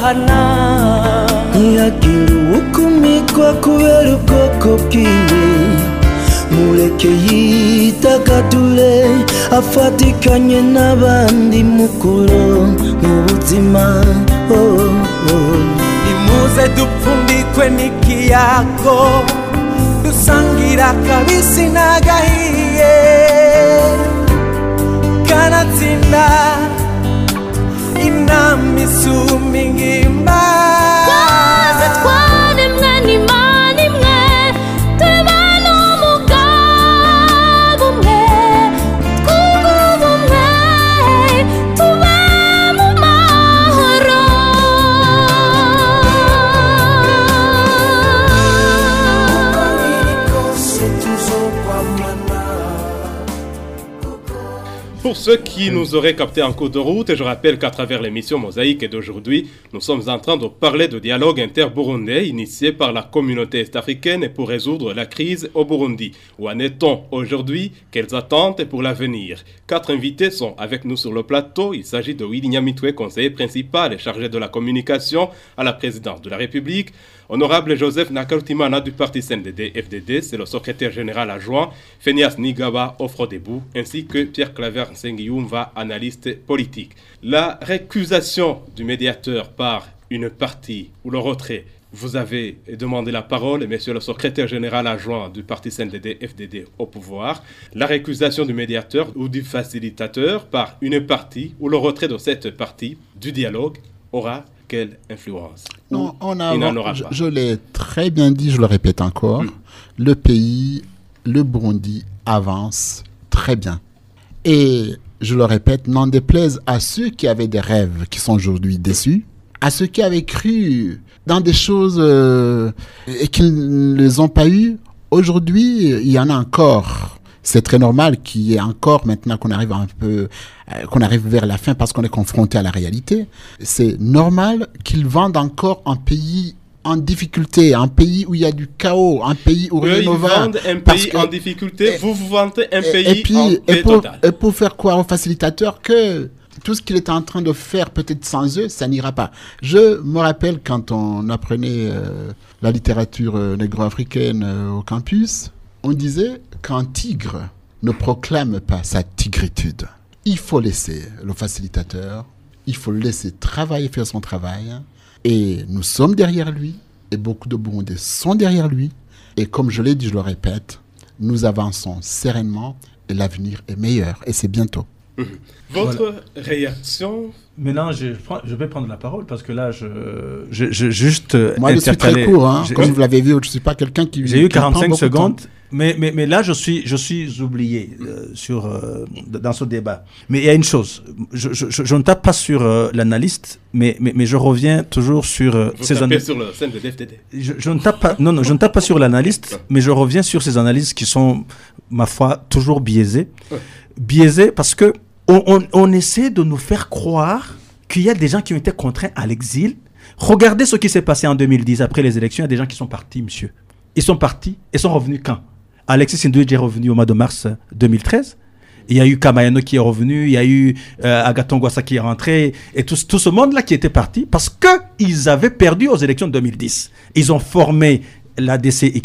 Kubahana ntihagire uwukumikwa kubera ubwoko bwiwe mureke yitagadure afatikanye n'abandi mukuru. Mu buzima oh, oh. nimuze dupfundikwe n'ikiyago dusangira kabisi n'agahiye kanatsinda Mami sumingimba. Qui nous auraient capté en cours de route, je rappelle qu'à travers l'émission Mosaïque d'aujourd'hui, nous sommes en train de parler de dialogue inter-burundais initié par la communauté est-africaine pour résoudre la crise au Burundi. Où en est-on aujourd'hui? Quelles attentes? Pour l'avenir? Quatre invités sont avec nous sur le plateau. Il s'agit de Willy Nyamitwe, conseiller principal et chargé de la communication à la présidence de la République. Honorable Joseph Nakarutimana du parti CNDD-FDD, c'est le secrétaire général adjoint, Fenias Nigaba Offrodebou, ainsi que Pierre Claver Nsengiyumva, analyste politique. La récusation du médiateur par une partie ou le retrait vous avez demandé la parole, monsieur le secrétaire général adjoint du parti CNDD-FDD au pouvoir. La récusation du médiateur ou du facilitateur par une partie ou le retrait de cette partie du dialogue aura quelle influence Non, on a, je, je l'ai très bien dit, je le répète encore. Hmm. Le pays, le Burundi avance très bien. Et je le répète, n'en déplaise à ceux qui avaient des rêves qui sont aujourd'hui déçus, à ceux qui avaient cru dans des choses euh, et qui ne les ont pas eues. Aujourd'hui, il y en a encore. C'est très normal qu'il y ait encore maintenant qu'on arrive un peu, euh, qu'on arrive vers la fin parce qu'on est confronté à la réalité. C'est normal qu'ils vendent encore un pays en difficulté, un pays où il y a du chaos, un pays où rien ne va. un pays en difficulté, vous vous vantez un pays et puis, en et pour, et pour faire croire aux facilitateurs que tout ce qu'il est en train de faire peut-être sans eux, ça n'ira pas. Je me rappelle quand on apprenait euh, la littérature euh, négro-africaine euh, au campus, on disait qu'un tigre ne proclame pas sa tigritude. Il faut laisser le facilitateur, il faut le laisser travailler, faire son travail. Et nous sommes derrière lui, et beaucoup de Burundais sont derrière lui. Et comme je l'ai dit, je le répète, nous avançons sereinement et l'avenir est meilleur. Et c'est bientôt. Mhm. Votre réaction Maintenant, je, je, vais prendre la parole parce que là, je, je, je juste. Moi, je suis très court. Hein. Comme vous l'avez vu, je ne suis pas quelqu'un qui. J'ai eu 45 secondes. Mais, mais, mais, là, je suis, je suis oublié euh, sur, euh, dans ce débat. Mais il y a une chose. Je, je, je ne tape pas sur euh, l'analyste, mais, mais, mais, je reviens toujours sur Vous ces analystes. sur le scène de DFTD. Je, ne tape pas, non, non, je ne tape pas sur l'analyste, mais je reviens sur ces analyses qui sont, ma foi, toujours biaisées. Biaisées parce que on, essaie de nous faire croire qu'il y a des gens qui ont été contraints à l'exil. Regardez ce qui s'est passé en 2010 après les élections. Il y a des gens qui sont partis, monsieur. Ils sont partis et sont revenus quand? Alexis Sindouidj est revenu au mois de mars 2013. Il y a eu Kamayano qui est revenu, il y a eu euh, Agaton qui est rentré, et tout, tout ce monde-là qui était parti parce qu'ils avaient perdu aux élections de 2010. Ils ont formé l'ADC et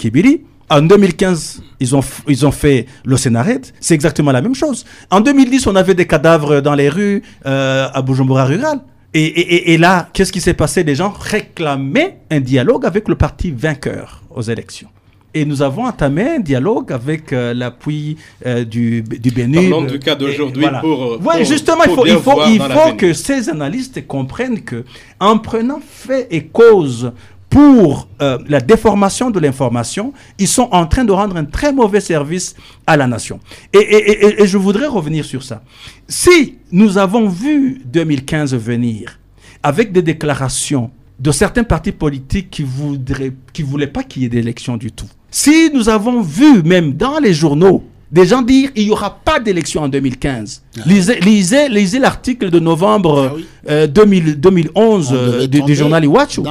en 2015, ils ont, ils ont fait le Sénaret. C'est exactement la même chose. En 2010, on avait des cadavres dans les rues euh, à Bujumbura rural. Et, et, là, qu'est-ce qui s'est passé? Les gens réclamaient un dialogue avec le parti vainqueur aux élections. Et nous avons entamé un dialogue avec euh, l'appui euh, du, du Bénin. Parlons du cas d'aujourd'hui pour, Oui, justement, il faut, il faut, il faut que ces analystes comprennent que en prenant fait et cause pour euh, la déformation de l'information, ils sont en train de rendre un très mauvais service à la nation. Et, je voudrais revenir sur ça. Si nous avons vu 2015 venir avec des déclarations de certains partis politiques qui ne voulaient pas qu'il y ait d'élection du tout, si nous avons vu même dans les journaux des gens dire il n'y aura pas d'élection en 2015. Ah. Lisez, lisez, l'article de novembre 2011 ah euh, euh, du, journal Iwachu.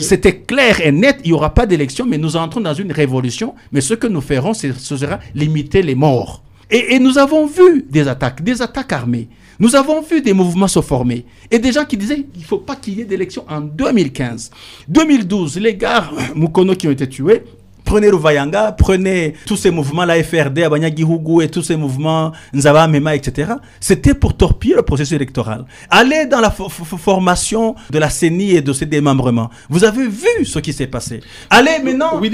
C'était clair et net, il n'y aura pas d'élection, mais nous entrons dans une révolution. Mais ce que nous ferons, ce sera limiter les morts. Et, et, nous avons vu des attaques, des attaques armées. Nous avons vu des mouvements se former. Et des gens qui disaient il ne faut pas qu'il y ait d'élection en 2015. 2012, les gars Mukono qui ont été tués, Prenez Ruvayanga, prenez tous ces mouvements, la FRD, Abanyagihugu et tous ces mouvements, Nzaba, Mema, etc. C'était pour torpiller le processus électoral. Allez dans la formation de la CENI et de ses démembrements. Vous avez vu ce qui s'est passé. Allez maintenant. Oui,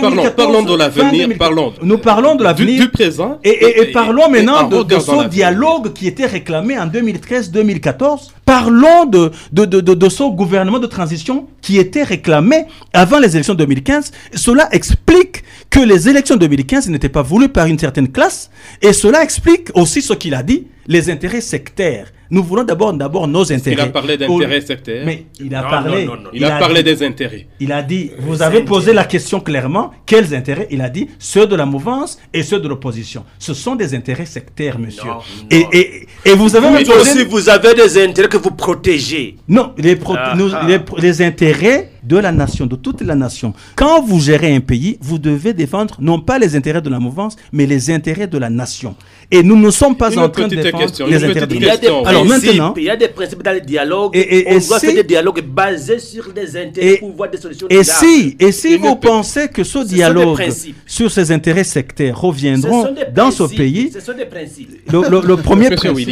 parlons, parlons de l'avenir. Parlons. Nous parlons de l'avenir. Du, présent. Et, parlons maintenant de, de ce dialogue qui était réclamé en 2013-2014. Parlons de, de, de, de, ce gouvernement de transition qui était réclamé avant les élections de 2015. Cela explique que les élections de 2015 n'étaient pas voulues par une certaine classe. Et cela explique aussi ce qu'il a dit, les intérêts sectaires. Nous voulons d'abord d'abord nos intérêts. Il a parlé d'intérêts sectaires. Mais il a parlé. il, a, parlé des intérêts. Il a dit. Vous avez posé la question clairement. Quels intérêts? Il a dit ceux de la mouvance et ceux de l'opposition. Ce sont des intérêts sectaires, monsieur. Et, et, et, vous avez mais aussi vous avez des intérêts que vous protégez. Non, les, ah, ah. les, les intérêts de la nation, de toute la nation. Quand vous gérez un pays, vous devez défendre non pas les intérêts de la mouvance, mais les intérêts de la nation. Et nous ne sommes pas en train de défendre les intérêts de la nation. Alors maintenant, il y a des principes dans le dialogue. Et, on doit faire des dialogues basés sur des intérêts pour voir des solutions. Et si, et si vous pensez que ce dialogue sur ces intérêts sectaires reviendront dans ce pays, ce sont des principes. Le, premier principe.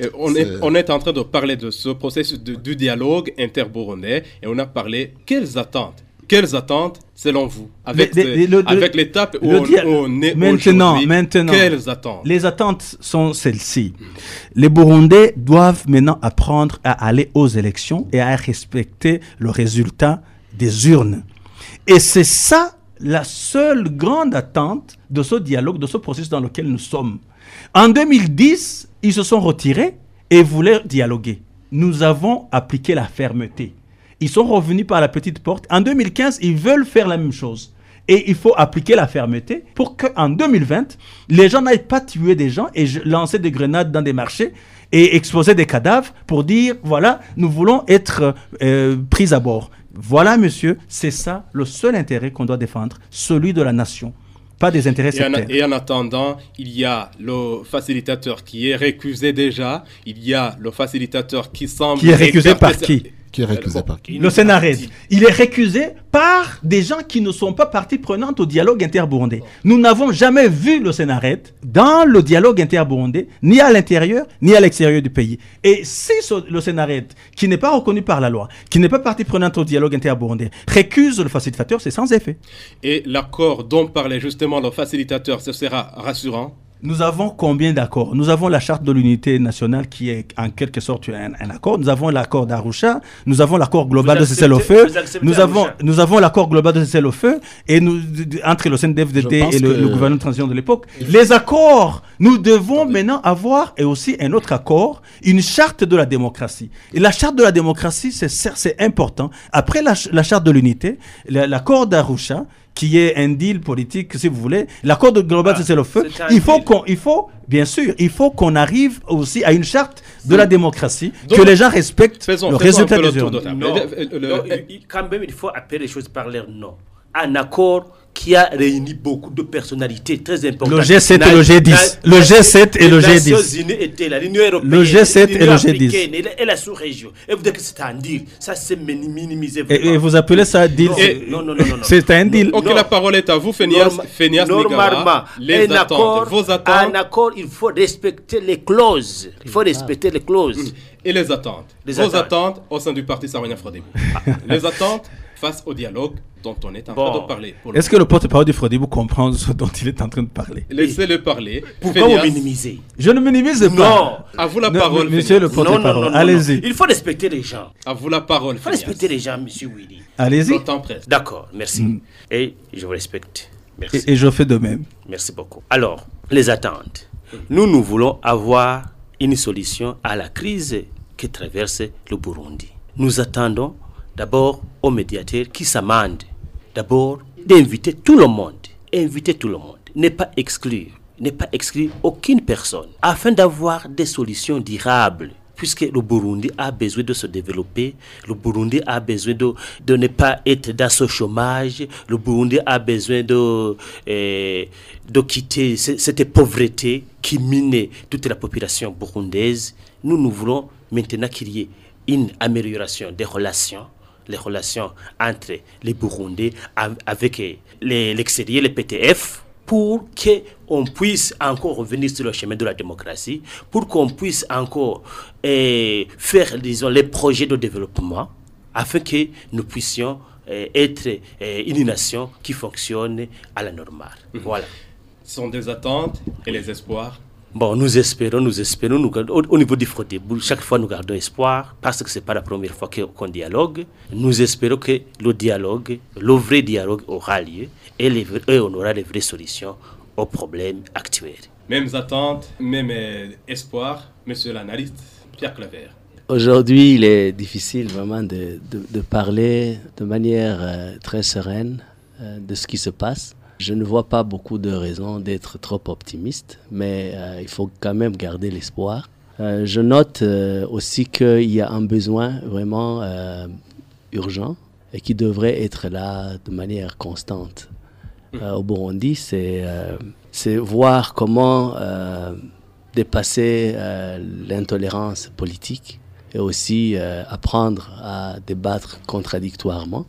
Euh, on est, on est en train de parler de ce processus du dialogue interbouronnais et on a parlé quelles attentes? Quelles attentes, selon vous, avec, l'étape où on, est Maintenant, maintenant. Quelles attentes? Les attentes sont celles-ci. Les Burundais doivent maintenant apprendre à aller aux élections et à respecter le résultat des urnes. Et c'est ça la seule grande attente de ce dialogue, de ce processus dans lequel nous sommes. En 2010, ils se sont retirés et voulaient dialoguer. Nous avons appliqué la fermeté. Ils sont revenus par la petite porte. En 2015, ils veulent faire la même chose. Et il faut appliquer la fermeté pour qu'en 2020, les gens n'aillent pas tuer des gens et lancer des grenades dans des marchés et exposer des cadavres pour dire, voilà, nous voulons être euh, pris à bord. Voilà, monsieur, c'est ça le seul intérêt qu'on doit défendre, celui de la nation, pas des intérêts Et en, et en attendant, il y a le facilitateur qui est récusé déjà. Il y a le facilitateur qui semble. Qui est récusé par qui? Qui est récusé par qui Le Sénarède. Il est récusé par des gens qui ne sont pas partie prenante au dialogue interburundais. Nous n'avons jamais vu le Sénarède dans le dialogue interburundais, ni à l'intérieur, ni à l'extérieur du pays. Et si ce- le Sénarède, qui n'est pas reconnu par la loi, qui n'est pas partie prenante au dialogue interburundais, récuse le facilitateur, c'est sans effet. Et l'accord dont parlait justement le facilitateur, ce sera rassurant. Nous avons combien d'accords? Nous avons la charte de l'unité nationale qui est en quelque sorte un, un accord. Nous avons l'accord d'Arusha. Nous avons l'accord global Vous de cessez-le-feu. Nous avons, Arusha? nous avons l'accord global de cessez-le-feu et nous, entre le pense et le, le gouvernement de transition de l'époque. Les accords, nous devons maintenant avoir et aussi un autre accord, une charte de la démocratie. Et la charte de la démocratie, c'est important. Après la, la charte de l'unité, la- l'accord d'Arusha qui est un deal politique, si vous voulez, l'accord de global Ah, c'est un il faut qu'on, il faut, bien sûr, il faut qu'on arrive aussi à une charte de la démocratie, Donc, que les gens respectent faisons- le faisons résultat le des urnes. Non. Le- le- le- Non, il- il- quand même, il faut appeler les choses par leur nom. Un accord qui a réuni beaucoup de personnalités très importantes. Le G7 et le Na- G10. na- Le G7 et le les G10. Nations Unies étaient là, l'Union européenne. Le G7 et l'Union le G10. africaine Et la, sous-région. Et vous dites que c'est un deal. Ça, c'est mini- minimisé. Et, vous appelez ça deal? Non, non, non, non, non, non. C'est un deal. Ok, la parole est à vous, Fénias, Fénias Normalement. Les un attentes, accord, vos un attentes accord, il faut respecter les clauses. Il faut respecter les clauses. et les attentes. Les vos attentes. attentes au sein du parti Sarwania Frodebo. les attentes face au dialogue dont on est en train de parler. Est-ce que le porte-parole du Frodebo comprend ce dont il est en train de parler? Laissez-le parler. Pourquoi Fénias, vous minimiser Je ne minimise pas. Non. à vous la Non, parole. monsieur le Fénias. Non, non, non, porte-parole, allez-y. Il faut respecter les gens. À vous la parole. Il faut Fénias. respecter les gens, monsieur Willy. Allez-y. Le temps presse. D'accord, merci. Et je vous respecte. Merci. Et, et je fais de même. Merci beaucoup. Alors, les attentes. Nous, nous voulons avoir une solution à la crise que traverse le Burundi. Nous attendons d'abord aux médiateurs qui s'amendent. D'abord, d'inviter tout le monde. Inviter tout le monde. Ne pas exclure. Ne pas exclure aucune personne. Afin d'avoir des solutions durables puisque le Burundi a besoin de se développer, le Burundi a besoin de, de ne pas être dans ce chômage, le Burundi a besoin de, eh, de quitter ce- cette pauvreté qui mine toute la population burundaise. Nous, nous voulons maintenant qu'il y ait une amélioration des relations les relations entre les Burundais av- avec les- l'extérieur, les PTF, pour qu'on puisse encore revenir sur le chemin de la démocratie, pour qu'on puisse encore eh, faire, disons, les projets de développement, afin que nous puissions eh, être eh, une nation qui fonctionne à la normale. Voilà. Ce sont des attentes et les espoirs. Bon, nous espérons, nous espérons, nous gardons- au, au niveau du Frodebo, chaque fois nous gardons espoir, parce que ce n'est pas la première fois que- qu'on dialogue. Nous espérons que le dialogue, le vrai dialogue aura lieu et, les vrais- et on aura les vraies solutions aux problèmes actuels. Mêmes attentes, même euh, espoirs. Monsieur l'analyste, Pierre Claver. Aujourd'hui, il est difficile vraiment de, de- de parler de manière euh, très sereine euh, de ce qui se passe. Je ne vois pas beaucoup de raisons d'être trop optimiste, mais euh, il faut quand même garder l'espoir. Euh, je note euh, aussi qu'il y a un besoin vraiment urgent et qui devrait être là de manière constante. Euh, au Burundi, c'est c'est voir comment dépasser l'intolérance politique et aussi apprendre à débattre contradictoirement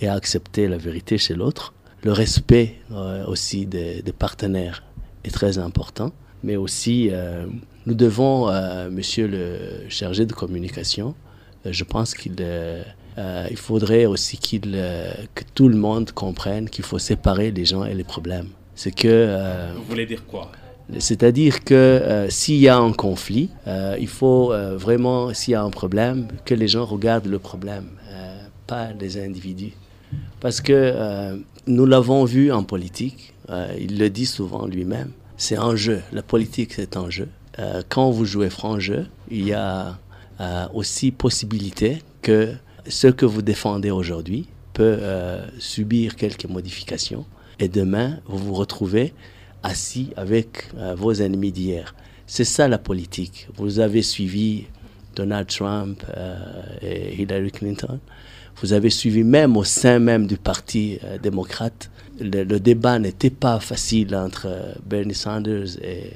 et à accepter la vérité chez l'autre. Le respect euh, aussi des, des partenaires est très important, mais aussi euh, nous devons, euh, monsieur le chargé de communication, je pense qu'il il faudrait aussi qu'il, que tout le monde comprenne qu'il faut séparer les gens et les problèmes. C'est que... Vous voulez dire quoi? c'est-à-dire que euh, s'il y a un conflit, euh, il faut euh, vraiment, s'il y a un problème, que les gens regardent le problème, pas les individus. Parce que nous l'avons vu en politique, euh, il le dit souvent lui-même, c'est un jeu. La politique, c'est un jeu. Euh, quand vous jouez franc jeu, il y a euh, aussi possibilité que ce que vous défendez aujourd'hui peut euh, subir quelques modifications et demain, vous vous retrouvez assis avec vos ennemis d'hier. C'est ça la politique. Vous avez suivi Donald Trump et Hillary Clinton. Vous avez suivi même au sein même du Parti euh, démocrate. Le, débat n'était pas facile entre euh, Bernie Sanders et,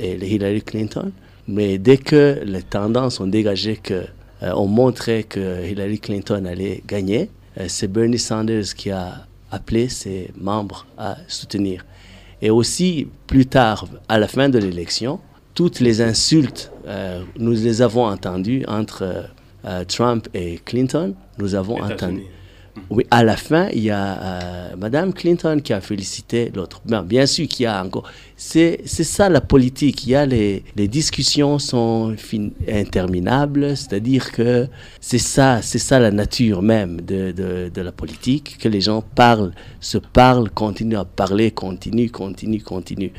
Hillary Clinton. Mais dès que les tendances ont dégagé que euh, ont montré que Hillary Clinton allait gagner, euh, c'est Bernie Sanders qui a appelé ses membres à soutenir. Et aussi, plus tard, à la fin de l'élection, toutes les insultes, nous les avons entendues entre Trump et Clinton. Nous avons entendu. Oui, à la fin, il y a euh, Madame Clinton qui a félicité l'autre. Bien, bien sûr qu'il y a encore. C'est c'est ça la politique. Il y a les, les discussions sont fin- interminables, c'est-à-dire que c'est ça, c'est ça la nature même de, de, de la politique, que les gens parlent, se parlent, continuent à parler, continuent, continuent, continuent.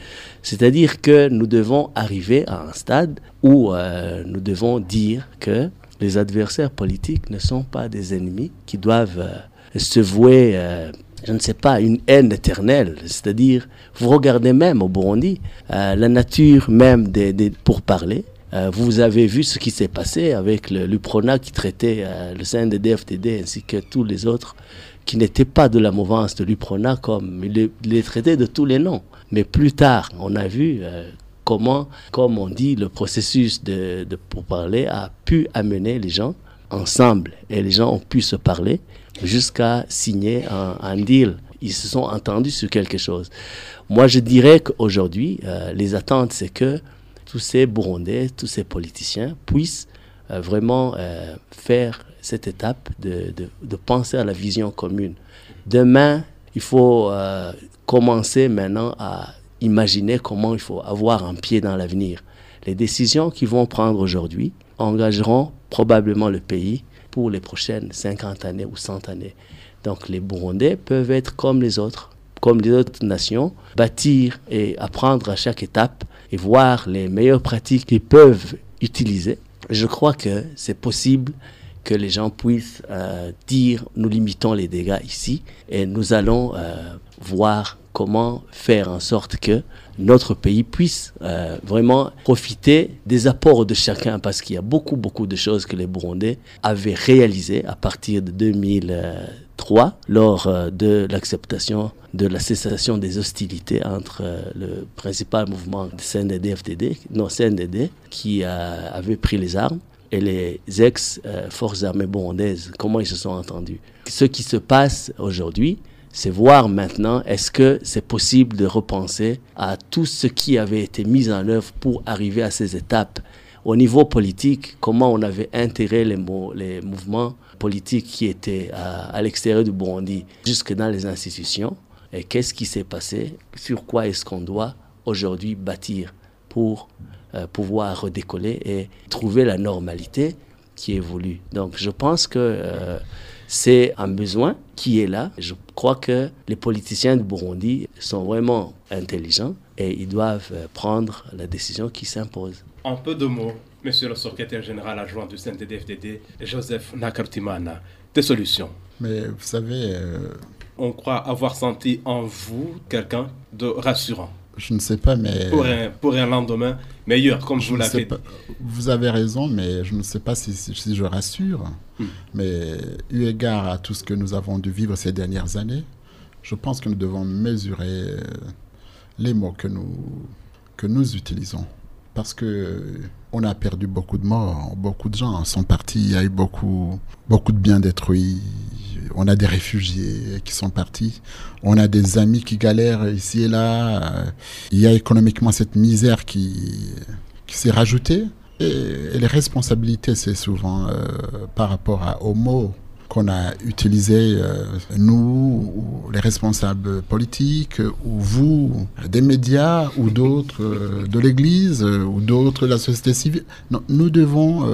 C'est-à-dire que nous devons arriver à un stade où euh, nous devons dire que les adversaires politiques ne sont pas des ennemis qui doivent euh, se vouer, euh, je ne sais pas, une haine éternelle. C'est-à-dire, vous regardez même au Burundi, euh, la nature même des, des pourparlers. Vous avez vu ce qui s'est passé avec le l'UPRONA qui traitait le CNDD-FDD ainsi que tous les autres qui n'étaient pas de la mouvance de l'UPRONA comme il les, les traitait de tous les noms. Mais plus tard, on a vu comment, comme on dit, le processus de, de pourparler a pu amener les gens ensemble et les gens ont pu se parler jusqu'à signer un, deal. Ils se sont entendus sur quelque chose. Moi, je dirais qu'aujourd'hui, euh, les attentes, c'est que tous ces Burundais, tous ces politiciens puissent euh, vraiment euh, faire cette étape de, de, penser à la vision commune. Demain, il faut commencer maintenant à imaginer comment il faut avoir un pied dans l'avenir. Les décisions qu'ils vont prendre aujourd'hui engageront probablement le pays pour les prochaines 50 années ou 100 années. Donc les Burundais peuvent être comme les autres, comme les autres nations, bâtir et apprendre à chaque étape et voir les meilleures pratiques qu'ils peuvent utiliser. Je crois que c'est possible que les gens puissent euh, dire nous limitons les dégâts ici et nous allons euh, voir comment faire en sorte que notre pays puisse euh, vraiment profiter des apports de chacun parce qu'il y a beaucoup beaucoup de choses que les Burundais avaient réalisées à partir de 2003 lors euh, de l'acceptation de la cessation des hostilités entre euh, le principal mouvement CNDD-FDD, non CNDD, qui avait pris les armes et les ex-forces armées burundaises, comment ils se sont entendus? Ce qui se passe aujourd'hui, c'est voir maintenant est-ce que c'est possible de repenser à tout ce qui avait été mis en œuvre pour arriver à ces étapes? Au niveau politique, comment on avait intégré les, mo- les mouvements politiques qui étaient à, l'extérieur du Burundi jusque dans les institutions? Et qu'est-ce qui s'est passé, sur quoi est-ce qu'on doit aujourd'hui bâtir pour euh, pouvoir redécoller et trouver la normalité qui évolue? Donc je pense que euh, c'est un besoin qui est là. Crois que les politiciens du Burundi sont vraiment intelligents et ils doivent euh, prendre la décision qui s'impose. En peu de mots, Monsieur le secrétaire général adjoint du CNDD-FDD, Joseph Nakartimana, des solutions. Mais vous savez, euh, On croit avoir senti en vous quelqu'un de rassurant je ne sais pas, mais... pour un, pour un lendemain meilleur, comme Je vous l'avez dit. Vous avez raison, mais je ne sais pas si, si- si je rassure. Hmm. Mais eu égard à tout ce que nous avons dû vivre ces dernières années, je pense que nous devons mesurer euh, les mots que nous, que nous utilisons. Parce que on a perdu beaucoup de morts, beaucoup de gens sont partis, il y a eu beaucoup, beaucoup de biens détruits, on a des réfugiés qui sont partis, on a des amis qui galèrent ici et là, euh, il y a économiquement cette misère qui, qui s'est rajoutée. Et, les responsabilités, c'est souvent euh, par rapport à, aux mots qu'on a utilisé, euh, nous, ou les responsables politiques, ou vous, des médias, ou d'autres de l'Église, ou d'autres de la société civile. Nous devons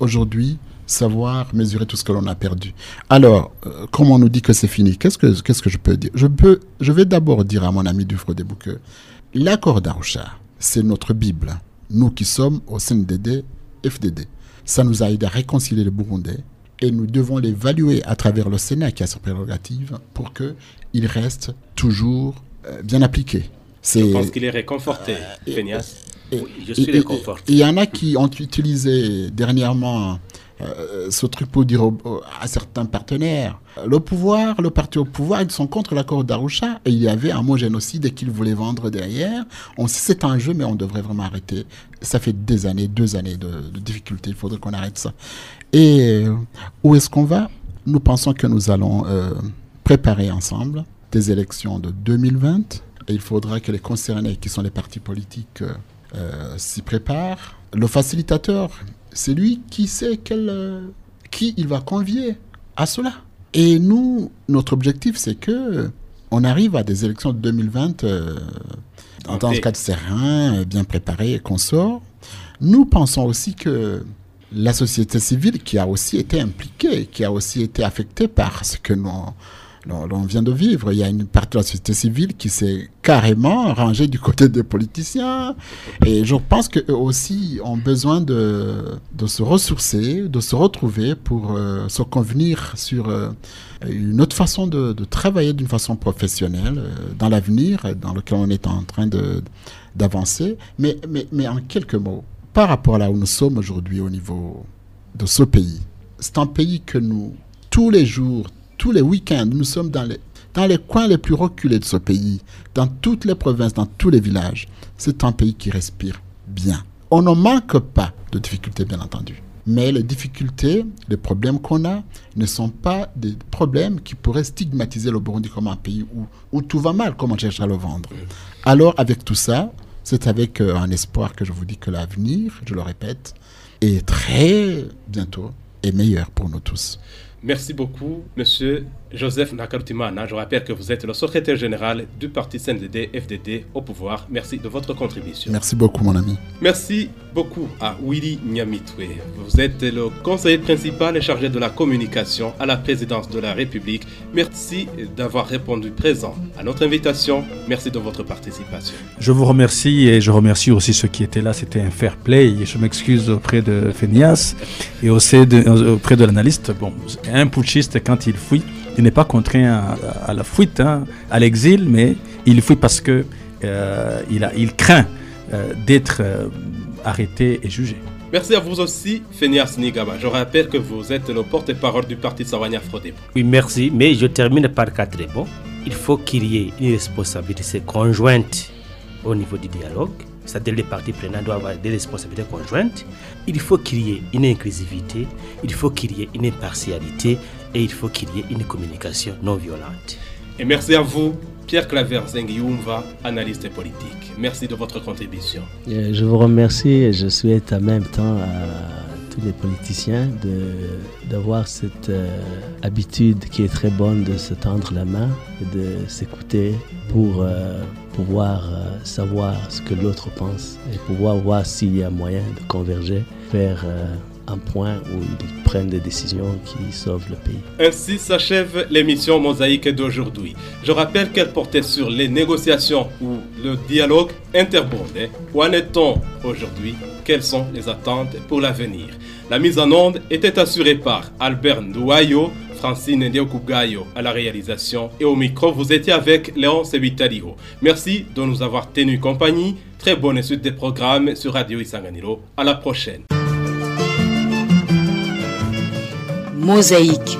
aujourd'hui savoir mesurer tout ce que l'on a perdu. Alors, comme on nous dit que c'est fini, qu'est-ce que, qu'est-ce que je peux dire? Je, peux, je vais d'abord dire à mon ami Dufro que l'accord d'Arusha, c'est notre Bible. Nous qui sommes au CNDD, FDD. Ça nous a aidé à réconcilier les Burundais et nous devons l'évaluer à travers le Sénat qui a ses prérogatives pour qu'il reste toujours euh, bien appliqué. Je pense qu'il est réconforté, euh, oui, je suis réconforté. Il y en a qui ont utilisé dernièrement euh, ce truc pour dire à certains partenaires, le pouvoir, le parti au pouvoir, ils sont contre l'accord d'Arusha il y avait un mot génocide qu'ils voulaient vendre derrière. On sait c'est un jeu, mais on devrait vraiment arrêter. Ça fait des années, deux années de, difficultés. Il faudrait qu'on arrête ça. Et euh, où est-ce qu'on va? Nous pensons que nous allons euh, préparer ensemble des élections de 2020 et il faudra que les concernés, qui sont les partis politiques, s'y préparent. Le facilitateur, c'est lui qui sait quel, euh, qui il va convier à cela. Et nous, notre objectif, c'est que on arrive à des élections de 2020 euh, dans un cadre serein, bien préparé et qu'on sort. Nous pensons aussi que la société civile, qui a aussi été impliquée, qui a aussi été affectée par ce que nous, l'on vient de vivre. Il y a une partie de la société civile qui s'est carrément rangée du côté des politiciens. Et je pense qu'eux aussi ont besoin de, de, se ressourcer, de se retrouver pour euh, se convenir sur euh, une autre façon de, travailler d'une façon professionnelle euh, dans l'avenir dans lequel on est en train d'avancer. Mais, mais, mais en quelques mots, par rapport à là où nous sommes aujourd'hui au niveau de ce pays, c'est un pays que nous, tous les jours, tous les week-ends, nous sommes dans les, dans les coins les plus reculés de ce pays, dans toutes les provinces, dans tous les villages. C'est un pays qui respire bien. On ne manque pas de difficultés, bien entendu. Mais les difficultés, les problèmes qu'on a ne sont pas des problèmes qui pourraient stigmatiser le Burundi comme un pays où, où tout va mal, comme on cherche à le vendre. Alors, avec tout ça, c'est avec euh, un espoir que je vous dis que l'avenir, je le répète, est très bientôt et meilleur pour nous tous. Merci beaucoup, monsieur Joseph Nakarutimana. Je rappelle que vous êtes le secrétaire général du parti CNDD FDD au pouvoir. Merci de votre contribution. Merci beaucoup, mon ami. Merci beaucoup à Willy Nyamitwe. Vous êtes le conseiller principal et chargé de la communication à la présidence de la République. Merci d'avoir répondu présent à notre invitation. Merci de votre participation. Je vous remercie et je remercie aussi ceux qui étaient là. C'était un fair play. Je m'excuse auprès de Fénias et aussi de, auprès de l'analyste. Bon, un putschiste, quand il fuit, il n'est pas contraint à, la fuite, hein, à l'exil, mais il fuit parce que euh, il, a, il craint euh, d'être euh, arrêté et jugé. Merci à vous aussi, Fenias Nigaba. Je rappelle que vous êtes le porte-parole du parti Sawanya Frodebo. Oui, merci, mais je termine par quatre mots. Il faut qu'il y ait une responsabilité conjointe au niveau du dialogue c'est-à-dire les parties prenantes doivent avoir des responsabilités conjointes. Il faut qu'il y ait une inclusivité, il faut qu'il y ait une impartialité et il faut qu'il y ait une communication non violente. Et merci à vous, Pierre Claver Zengiumva, analyste politique. Merci de votre contribution. Je vous remercie et je souhaite en même temps à tous les politiciens d'avoir cette euh, habitude qui est très bonne de se tendre la main et de s'écouter pour euh, pouvoir euh, savoir ce que l'autre pense et pouvoir voir s'il y a moyen de converger vers un point où ils prennent des décisions qui sauvent le pays. Ainsi s'achève l'émission Mosaïque d'aujourd'hui. Je rappelle qu'elle portait sur les négociations ou le dialogue interbondé. Où en est-on aujourd'hui? Quelles sont les attentes pour l'avenir? La mise en onde était assurée par Albert Ndouayo, Francine Ndiokugayo à la réalisation et au micro, vous étiez avec Léon Sebitario. Merci de nous avoir tenu compagnie. Très bonne suite des programmes sur Radio Isanganiro. À la prochaine. Mosaïque.